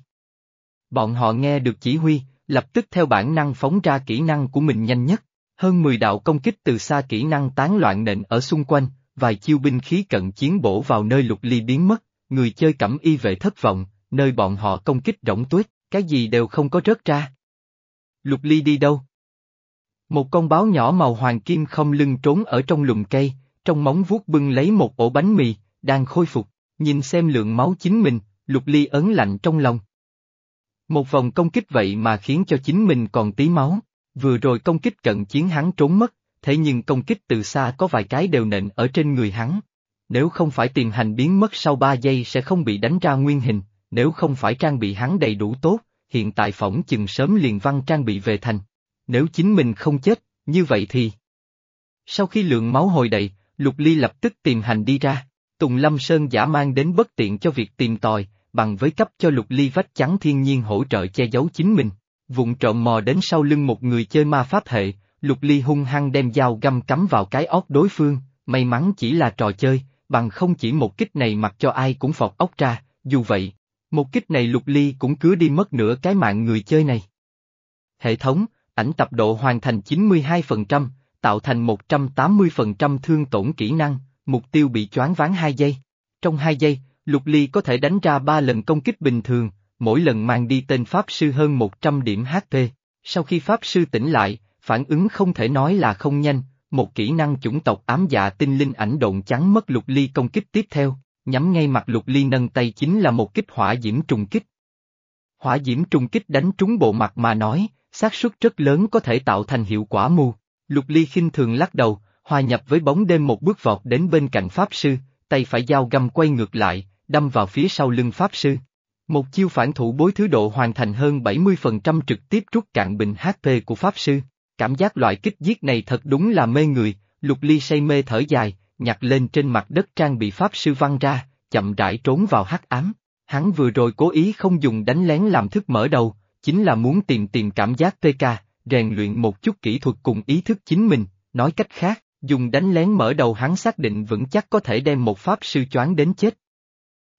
Bọn họ nghe được chỉ huy, lập tức theo bản năng phóng ra kỹ năng của mình nhanh nhất, hơn 10 đạo công kích từ xa kỹ năng tán loạn nện ở xung quanh, vài chiêu binh khí cận chiến bổ vào nơi lục ly biến mất, người chơi cẩm y vệ thất vọng, nơi bọn họ công kích rỗng tuyết, cái gì đều không có rớt ra. Lục ly đi đâu? Một con báo nhỏ màu hoàng kim không lưng trốn ở trong lùm cây, trong móng vuốt bưng lấy một ổ bánh mì, đang khôi phục, nhìn xem lượng máu chính mình, lục ly ấn lạnh trong lòng. Một vòng công kích vậy mà khiến cho chính mình còn tí máu, vừa rồi công kích cận chiến hắn trốn mất, thế nhưng công kích từ xa có vài cái đều nện ở trên người hắn. Nếu không phải tiền hành biến mất sau 3 giây sẽ không bị đánh ra nguyên hình, nếu không phải trang bị hắn đầy đủ tốt, hiện tại phỏng chừng sớm liền văn trang bị về thành. Nếu chính mình không chết, như vậy thì... Sau khi lượng máu hồi đầy, Lục Ly lập tức tìm hành đi ra. Tùng Lâm Sơn giả mang đến bất tiện cho việc tìm tòi, bằng với cấp cho lục ly vách chắn thiên nhiên hỗ trợ che giấu chính mình. Vụng trộm mò đến sau lưng một người chơi ma pháp hệ, lục ly hung hăng đem dao găm cắm vào cái óc đối phương, may mắn chỉ là trò chơi, bằng không chỉ một kích này mặc cho ai cũng phọt óc ra, dù vậy, một kích này lục ly cũng cứ đi mất nửa cái mạng người chơi này. Hệ thống, ảnh tập độ hoàn thành 92%, tạo thành 180% thương tổn kỹ năng, mục tiêu bị choáng ván 2 giây. Trong 2 giây, Lục Ly có thể đánh ra 3 lần công kích bình thường, mỗi lần mang đi tên Pháp Sư hơn 100 điểm HP. Sau khi Pháp Sư tỉnh lại, phản ứng không thể nói là không nhanh, một kỹ năng chủng tộc ám dạ tinh linh ảnh độn trắng mất Lục Ly công kích tiếp theo, nhắm ngay mặt Lục Ly nâng tay chính là một kích hỏa diễm trùng kích. Hỏa diễm trùng kích đánh trúng bộ mặt mà nói, xác suất rất lớn có thể tạo thành hiệu quả mù. Lục Ly khinh thường lắc đầu, hòa nhập với bóng đêm một bước vọt đến bên cạnh Pháp Sư, tay phải dao găm quay ngược lại, đâm vào phía sau lưng Pháp Sư. Một chiêu phản thủ bối thứ độ hoàn thành hơn 70% trực tiếp rút cạn bình HP của Pháp Sư. Cảm giác loại kích giết này thật đúng là mê người, Lục Ly say mê thở dài, nhặt lên trên mặt đất trang bị Pháp Sư văng ra, chậm rãi trốn vào hắc ám. Hắn vừa rồi cố ý không dùng đánh lén làm thức mở đầu, chính là muốn tìm tìm cảm giác PK, rèn luyện một chút kỹ thuật cùng ý thức chính mình, nói cách khác, dùng đánh lén mở đầu hắn xác định vững chắc có thể đem một pháp sư choáng đến chết.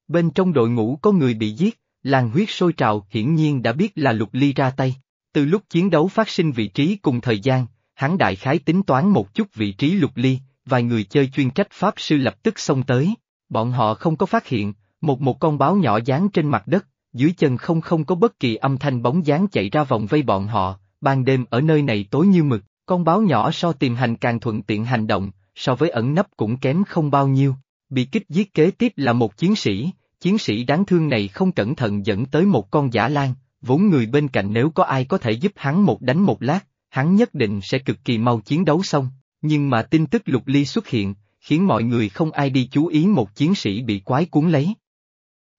Bên trong đội ngũ có người bị giết, làng huyết sôi trào hiển nhiên đã biết là lục ly ra tay. Từ lúc chiến đấu phát sinh vị trí cùng thời gian, hắn đại khái tính toán một chút vị trí lục ly, vài người chơi chuyên trách pháp sư lập tức xông tới. Bọn họ không có phát hiện, một một con báo nhỏ dán trên mặt đất, dưới chân không không có bất kỳ âm thanh bóng dáng chạy ra vòng vây bọn họ, ban đêm ở nơi này tối như mực, con báo nhỏ so tìm hành càng thuận tiện hành động, so với ẩn nấp cũng kém không bao nhiêu, bị kích giết kế tiếp là một chiến sĩ, chiến sĩ đáng thương này không cẩn thận dẫn tới một con giả lan, vốn người bên cạnh nếu có ai có thể giúp hắn một đánh một lát, hắn nhất định sẽ cực kỳ mau chiến đấu xong, nhưng mà tin tức lục ly xuất hiện, khiến mọi người không ai đi chú ý một chiến sĩ bị quái cuốn lấy.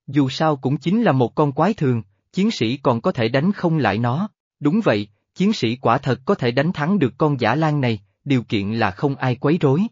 Dù sao cũng chính là một con quái thường, chiến sĩ còn có thể đánh không lại nó. Đúng vậy, chiến sĩ quả thật có thể đánh thắng được con giả lan này, điều kiện là không ai quấy rối.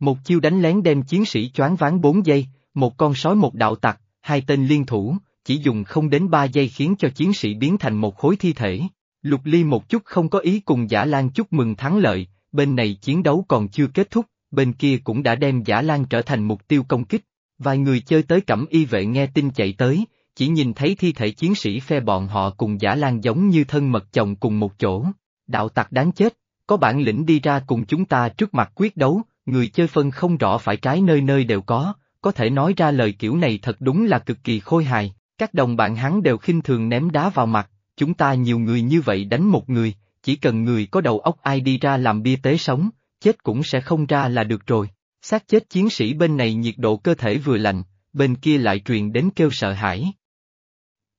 Một chiêu đánh lén đem chiến sĩ choáng ván 4 giây, một con sói một đạo tặc, hai tên liên thủ, chỉ dùng không đến 3 giây khiến cho chiến sĩ biến thành một khối thi thể. Lục Ly một chút không có ý cùng Giả Lan chúc mừng thắng lợi, bên này chiến đấu còn chưa kết thúc, bên kia cũng đã đem Giả Lan trở thành mục tiêu công kích. Vài người chơi tới cẩm y vệ nghe tin chạy tới, chỉ nhìn thấy thi thể chiến sĩ phe bọn họ cùng giả lan giống như thân mật chồng cùng một chỗ. Đạo tặc đáng chết, có bản lĩnh đi ra cùng chúng ta trước mặt quyết đấu, người chơi phân không rõ phải trái nơi nơi đều có, có thể nói ra lời kiểu này thật đúng là cực kỳ khôi hài, các đồng bạn hắn đều khinh thường ném đá vào mặt, chúng ta nhiều người như vậy đánh một người, chỉ cần người có đầu óc ai đi ra làm bia tế sống, chết cũng sẽ không ra là được rồi. Xác chết chiến sĩ bên này nhiệt độ cơ thể vừa lạnh, bên kia lại truyền đến kêu sợ hãi.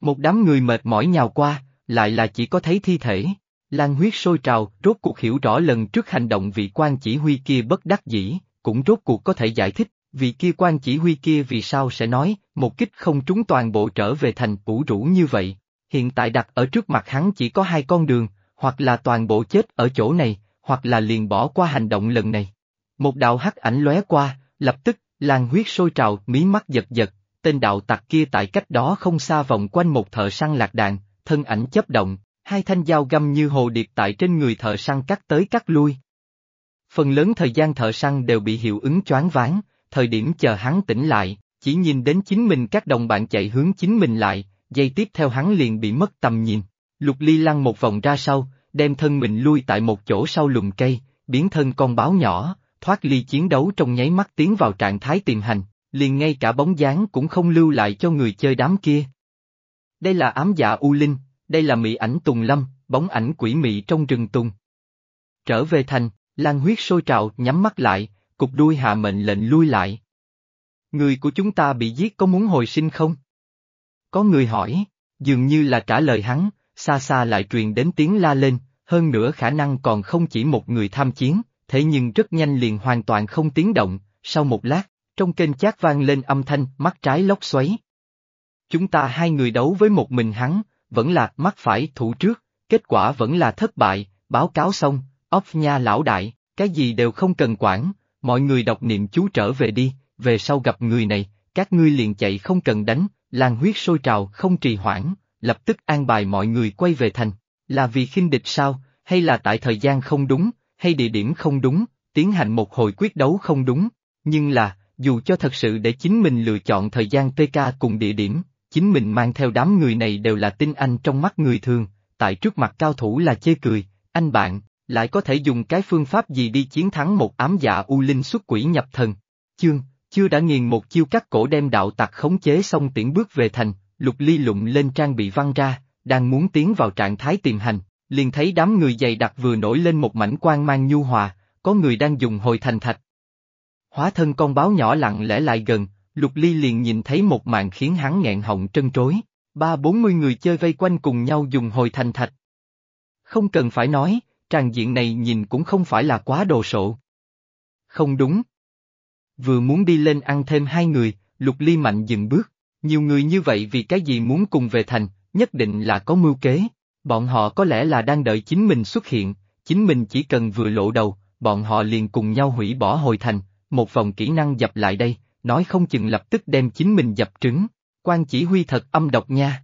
Một đám người mệt mỏi nhào qua, lại là chỉ có thấy thi thể. Lan huyết sôi trào, rốt cuộc hiểu rõ lần trước hành động vị quan chỉ huy kia bất đắc dĩ, cũng rốt cuộc có thể giải thích, vị kia quan chỉ huy kia vì sao sẽ nói, một kích không trúng toàn bộ trở về thành ủ rũ như vậy. Hiện tại đặt ở trước mặt hắn chỉ có hai con đường, hoặc là toàn bộ chết ở chỗ này, hoặc là liền bỏ qua hành động lần này. Một đạo hắc ảnh lóe qua, lập tức, làn huyết sôi trào, mí mắt giật giật, tên đạo tặc kia tại cách đó không xa vòng quanh một thợ săn lạc đàn, thân ảnh chấp động, hai thanh dao găm như hồ điệp tại trên người thợ săn cắt tới cắt lui. Phần lớn thời gian thợ săn đều bị hiệu ứng choáng váng, thời điểm chờ hắn tỉnh lại, chỉ nhìn đến chính mình các đồng bạn chạy hướng chính mình lại, giây tiếp theo hắn liền bị mất tầm nhìn. Lục ly lăn một vòng ra sau, đem thân mình lui tại một chỗ sau lùm cây, biến thân con báo nhỏ, thoát ly chiến đấu trong nháy mắt tiến vào trạng thái tiềm hành, liền ngay cả bóng dáng cũng không lưu lại cho người chơi đám kia. Đây là ám dạ U Linh, đây là mỹ ảnh Tùng Lâm, bóng ảnh quỷ mị trong rừng tùng. Trở về thành, lan huyết sôi trào nhắm mắt lại, cục đuôi hạ mệnh lệnh lui lại. Người của chúng ta bị giết có muốn hồi sinh không? Có người hỏi, dường như là trả lời hắn, xa xa lại truyền đến tiếng la lên, hơn nữa khả năng còn không chỉ một người tham chiến, thế nhưng rất nhanh liền hoàn toàn không tiếng động, sau một lát, trong kênh chát vang lên âm thanh mắt trái lốc xoáy. Chúng ta hai người đấu với một mình hắn, vẫn là mắt phải thủ trước, kết quả vẫn là thất bại, báo cáo xong, ốc nha lão đại, cái gì đều không cần quản, mọi người đọc niệm chú trở về đi, về sau gặp người này, các ngươi liền chạy không cần đánh, làng huyết sôi trào không trì hoãn, lập tức an bài mọi người quay về thành. Là vì khinh địch sao, hay là tại thời gian không đúng, hay địa điểm không đúng, tiến hành một hồi quyết đấu không đúng, nhưng là, dù cho thật sự để chính mình lựa chọn thời gian PK cùng địa điểm, chính mình mang theo đám người này đều là tinh anh trong mắt người thường, tại trước mặt cao thủ là chê cười, anh bạn, lại có thể dùng cái phương pháp gì đi chiến thắng một ám dạ u linh xuất quỷ nhập thần. Chương, chưa đã nghiền một chiêu cắt cổ đem đạo tặc khống chế xong tiễn bước về thành, lục ly lụng lên trang bị văng ra, đang muốn tiến vào trạng thái tìm hành, liền thấy đám người dày đặc vừa nổi lên một mảnh quang mang nhu hòa, có người đang dùng hồi thành thạch. Hóa thân con báo nhỏ lặng lẽ lại gần, lục ly liền nhìn thấy một màn khiến hắn nghẹn họng trân trối, ba bốn mươi người chơi vây quanh cùng nhau dùng hồi thành thạch. Không cần phải nói, tràng diện này nhìn cũng không phải là quá đồ sộ. Không đúng. Vừa muốn đi lên ăn thêm hai người, lục ly mạnh dừng bước, nhiều người như vậy vì cái gì muốn cùng về thành, nhất định là có mưu kế. Bọn họ có lẽ là đang đợi chính mình xuất hiện, chính mình chỉ cần vừa lộ đầu, bọn họ liền cùng nhau hủy bỏ hồi thành, một vòng kỹ năng dập lại đây, nói không chừng lập tức đem chính mình dập trứng. Quan chỉ huy thật âm độc nha.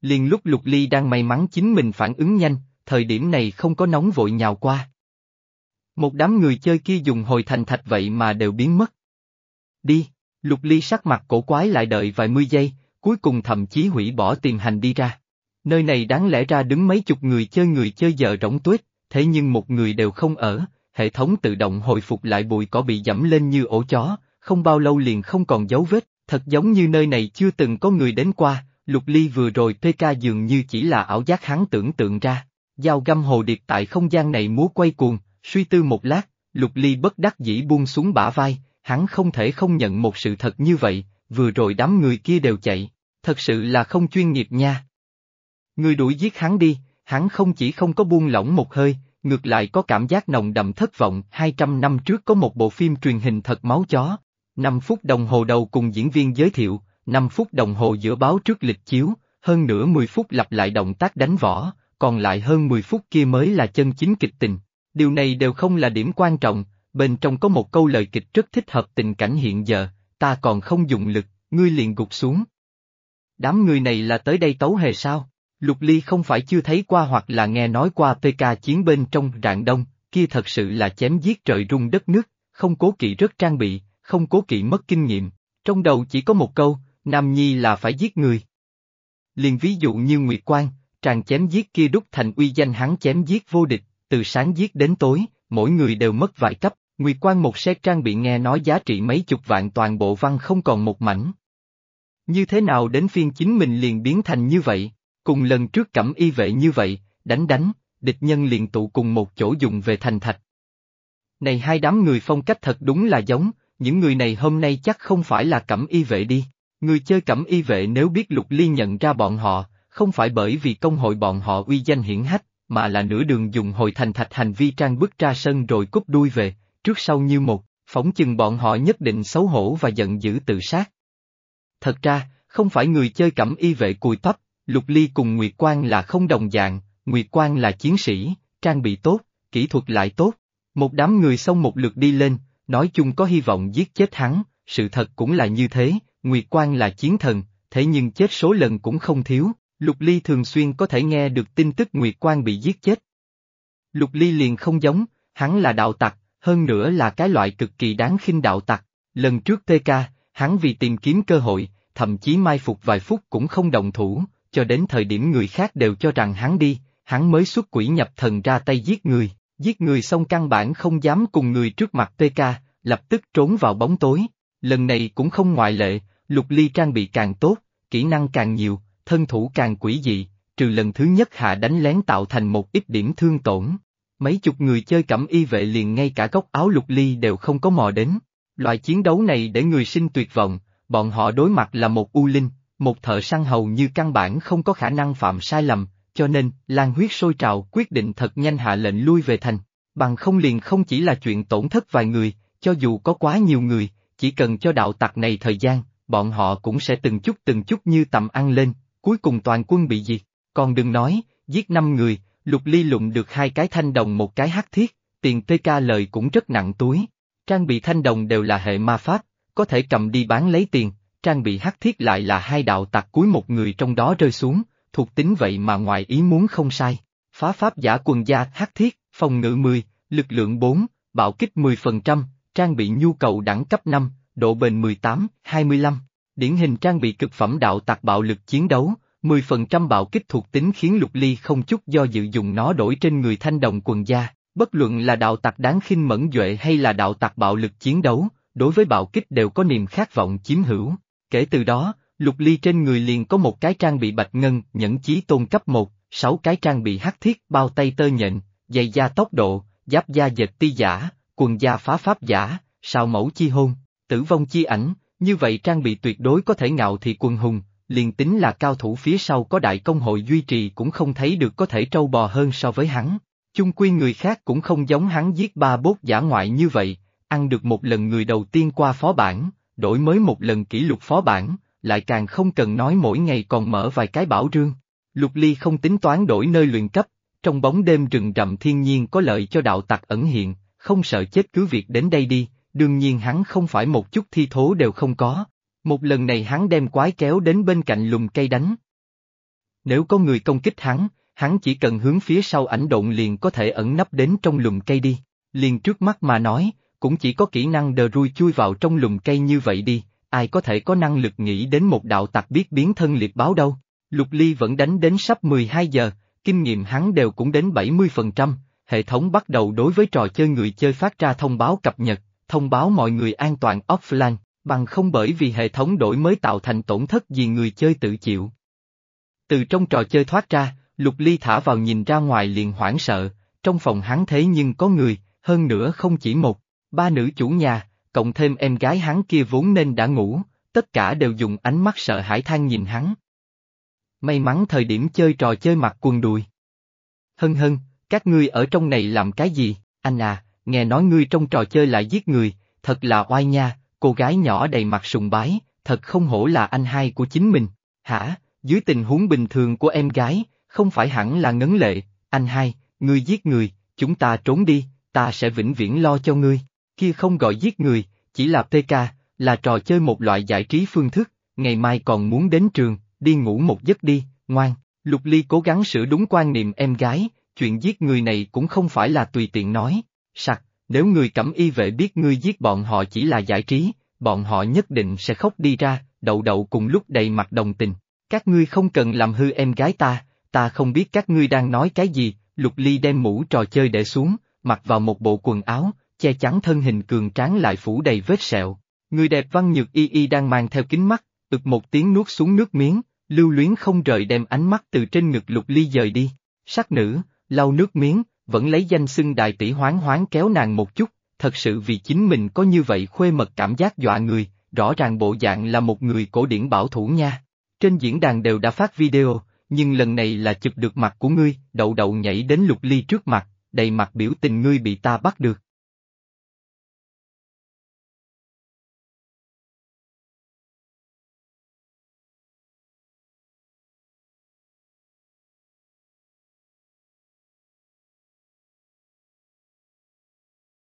Liền lúc Lục Ly đang may mắn chính mình phản ứng nhanh, thời điểm này không có nóng vội nhào qua. Một đám người chơi kia dùng hồi thành thạch vậy mà đều biến mất. Đi, Lục Ly sắc mặt cổ quái lại đợi vài mươi giây, cuối cùng thậm chí hủy bỏ tìm hành đi ra. Nơi này đáng lẽ ra đứng mấy chục người chơi người chơi giờ rỗng tuyết, thế nhưng một người đều không ở, hệ thống tự động hồi phục lại bụi cỏ bị dẫm lên như ổ chó, không bao lâu liền không còn dấu vết, thật giống như nơi này chưa từng có người đến qua, Lục Ly vừa rồi PK dường như chỉ là ảo giác hắn tưởng tượng ra. Dao găm hồ điệp tại không gian này múa quay cuồng, suy tư một lát, Lục Ly bất đắc dĩ buông xuống bả vai, hắn không thể không nhận một sự thật như vậy, vừa rồi đám người kia đều chạy, thật sự là không chuyên nghiệp nha. Người đuổi giết hắn đi, hắn không chỉ không có buông lỏng một hơi, ngược lại có cảm giác nồng đậm thất vọng. 200 năm trước có một bộ phim truyền hình thật máu chó, 5 phút đồng hồ đầu cùng diễn viên giới thiệu, 5 phút đồng hồ giữa báo trước lịch chiếu, hơn nửa 10 phút lặp lại động tác đánh võ, còn lại hơn 10 phút kia mới là chân chính kịch tình. Điều này đều không là điểm quan trọng, bên trong có một câu lời kịch rất thích hợp tình cảnh hiện giờ, ta còn không dùng lực, ngươi liền gục xuống. Đám người này là tới đây tấu hề sao? Lục Ly không phải chưa thấy qua hoặc là nghe nói qua PK chiến bên trong rạng đông, kia thật sự là chém giết trời rung đất nước, không cố kỵ rất trang bị, không cố kỵ mất kinh nghiệm, trong đầu chỉ có một câu, Nam Nhi là phải giết người. Liền ví dụ như Nguyệt Quang, tràng chém giết kia đúc thành uy danh hắn chém giết vô địch, từ sáng giết đến tối, mỗi người đều mất vài cấp, Nguyệt Quang một xét trang bị nghe nói giá trị mấy chục vạn toàn bộ văn không còn một mảnh. Như thế nào đến phiên chính mình liền biến thành như vậy, cùng lần trước cẩm y vệ như vậy, đánh đánh, địch nhân liền tụ cùng một chỗ dùng về thành thạch. Này hai đám người phong cách thật đúng là giống, những người này hôm nay chắc không phải là cẩm y vệ đi. Người chơi cẩm y vệ nếu biết lục ly nhận ra bọn họ, không phải bởi vì công hội bọn họ uy danh hiển hách, mà là nửa đường dùng hồi thành thạch hành vi trang bước ra sân rồi cúp đuôi về, trước sau như một, phóng chừng bọn họ nhất định xấu hổ và giận dữ tự sát. Thật ra, không phải người chơi cẩm y vệ cùi tóc, Lục Ly cùng Nguyệt Quang là không đồng dạng, Nguyệt Quang là chiến sĩ, trang bị tốt, kỹ thuật lại tốt. Một đám người xông một lượt đi lên, nói chung có hy vọng giết chết hắn, sự thật cũng là như thế, Nguyệt Quang là chiến thần, thế nhưng chết số lần cũng không thiếu, Lục Ly thường xuyên có thể nghe được tin tức Nguyệt Quang bị giết chết. Lục Ly liền không giống, hắn là đạo tặc, hơn nữa là cái loại cực kỳ đáng khinh đạo tặc. Lần trước TK, hắn vì tìm kiếm cơ hội, thậm chí mai phục vài phút cũng không đồng thủ, cho đến thời điểm người khác đều cho rằng hắn đi, hắn mới xuất quỷ nhập thần ra tay giết người, giết người xong căn bản không dám cùng người trước mặt TK, lập tức trốn vào bóng tối. Lần này cũng không ngoại lệ, lục ly trang bị càng tốt, kỹ năng càng nhiều, thân thủ càng quỷ dị, trừ lần thứ nhất hạ đánh lén tạo thành một ít điểm thương tổn. Mấy chục người chơi cẩm y vệ liền ngay cả góc áo lục ly đều không có mò đến. Loại chiến đấu này để người sinh tuyệt vọng, bọn họ đối mặt là một u linh, một thợ săn hầu như căn bản không có khả năng phạm sai lầm, cho nên, lan huyết sôi trào quyết định thật nhanh hạ lệnh lui về thành. Bằng không liền không chỉ là chuyện tổn thất vài người, cho dù có quá nhiều người, chỉ cần cho đạo tặc này thời gian, bọn họ cũng sẽ từng chút từng chút như tầm ăn lên, cuối cùng toàn quân bị diệt. Còn đừng nói, giết năm người, lục ly lụng được hai cái thanh đồng một cái hắc thiết, tiền TK lời cũng rất nặng túi. Trang bị thanh đồng đều là hệ ma pháp, có thể cầm đi bán lấy tiền, trang bị hắc thiết lại là hai đạo tặc cuối một người trong đó rơi xuống, thuộc tính vậy mà ngoài ý muốn không sai. Phá pháp giả quần gia hắc thiết, phòng ngự 10, lực lượng 4, bạo kích 10%, trang bị nhu cầu đẳng cấp 5, độ bền 18, 25. Điển hình trang bị cực phẩm đạo tặc bạo lực chiến đấu, 10% bạo kích thuộc tính khiến Lục Ly không chút do dự dùng nó đổi trên người thanh đồng quần gia, bất luận là đạo tặc đáng khinh mẫn duệ hay là đạo tặc bạo lực chiến đấu, đối với bạo kích đều có niềm khát vọng chiếm hữu. Kể từ đó, Lục Ly trên người liền có một cái trang bị bạch ngân, nhẫn chí tôn cấp 1, sáu cái trang bị hắc thiết, bao tay tơ nhện, giày da tốc độ, giáp da dệt ti giả, quần da phá pháp giả, sao mẫu chi hôn, tử vong chi ảnh, như vậy trang bị tuyệt đối có thể ngạo thị quần hùng, liền tính là cao thủ phía sau có đại công hội duy trì cũng không thấy được có thể trâu bò hơn so với hắn. Chung quy người khác cũng không giống hắn giết ba bốt giả ngoại như vậy, ăn được một lần người đầu tiên qua phó bản, đổi mới một lần kỷ lục phó bản, lại càng không cần nói mỗi ngày còn mở vài cái bảo rương. Lục Ly không tính toán đổi nơi luyện cấp, trong bóng đêm rừng rậm thiên nhiên có lợi cho đạo tặc ẩn hiện, không sợ chết cứ việc đến đây đi, đương nhiên hắn không phải một chút thi thố đều không có. Một lần này hắn đem quái kéo đến bên cạnh lùm cây đánh. Nếu có người công kích hắn, hắn chỉ cần hướng phía sau ảnh độn liền có thể ẩn nấp đến trong lùm cây đi. Liền trước mắt mà nói, cũng chỉ có kỹ năng đờ rui chui vào trong lùm cây như vậy đi, ai có thể có năng lực nghĩ đến một đạo tặc biết biến thân liệt báo đâu. Lục Ly vẫn đánh đến sắp 12 giờ, kinh nghiệm hắn đều cũng đến 70%, hệ thống bắt đầu đối với trò chơi người chơi phát ra thông báo cập nhật, thông báo mọi người an toàn offline, bằng không bởi vì hệ thống đổi mới tạo thành tổn thất gì người chơi tự chịu. Từ trong trò chơi thoát ra, Lục Ly thả vào nhìn ra ngoài liền hoảng sợ, trong phòng hắn thế nhưng có người, hơn nữa không chỉ một, ba nữ chủ nhà, cộng thêm em gái hắn kia vốn nên đã ngủ, tất cả đều dùng ánh mắt sợ hãi than nhìn hắn. May mắn thời điểm chơi trò chơi mặc quần đùi. Hân hân, các ngươi ở trong này làm cái gì, anh à, nghe nói ngươi trong trò chơi lại giết người, thật là oai nha, cô gái nhỏ đầy mặt sùng bái, thật không hổ là anh hai của chính mình, hả, dưới tình huống bình thường của em gái, không phải hẳn là ngấn lệ, anh hai, ngươi giết người, chúng ta trốn đi, ta sẽ vĩnh viễn lo cho ngươi, kia không gọi giết người, chỉ là PK, là trò chơi một loại giải trí phương thức, ngày mai còn muốn đến trường, đi ngủ một giấc đi, ngoan, Lục Ly cố gắng sửa đúng quan niệm em gái, chuyện giết người này cũng không phải là tùy tiện nói, sặc, nếu người cẩm y vệ biết ngươi giết bọn họ chỉ là giải trí, bọn họ nhất định sẽ khóc đi ra, đậu đậu cùng lúc đầy mặt đồng tình. Các ngươi không cần làm hư em gái ta, ta không biết các ngươi đang nói cái gì, Lục Ly đem mũ trò chơi để xuống, mặc vào một bộ quần áo, che chắn thân hình cường tráng lại phủ đầy vết sẹo. Người đẹp văn nhược y y đang mang theo kính mắt, ực một tiếng nuốt xuống nước miếng, lưu luyến không rời đem ánh mắt từ trên ngực Lục Ly dời đi. Sắc nữ, lau nước miếng, vẫn lấy danh xưng đại tỷ hoáng hoáng kéo nàng một chút, thật sự vì chính mình có như vậy khuê mật cảm giác dọa người, rõ ràng bộ dạng là một người cổ điển bảo thủ nha. Trên diễn đàn đều đã phát video, nhưng lần này là chụp được mặt của ngươi, đậu đậu nhảy đến lục ly trước mặt, đầy mặt biểu tình ngươi bị ta bắt được.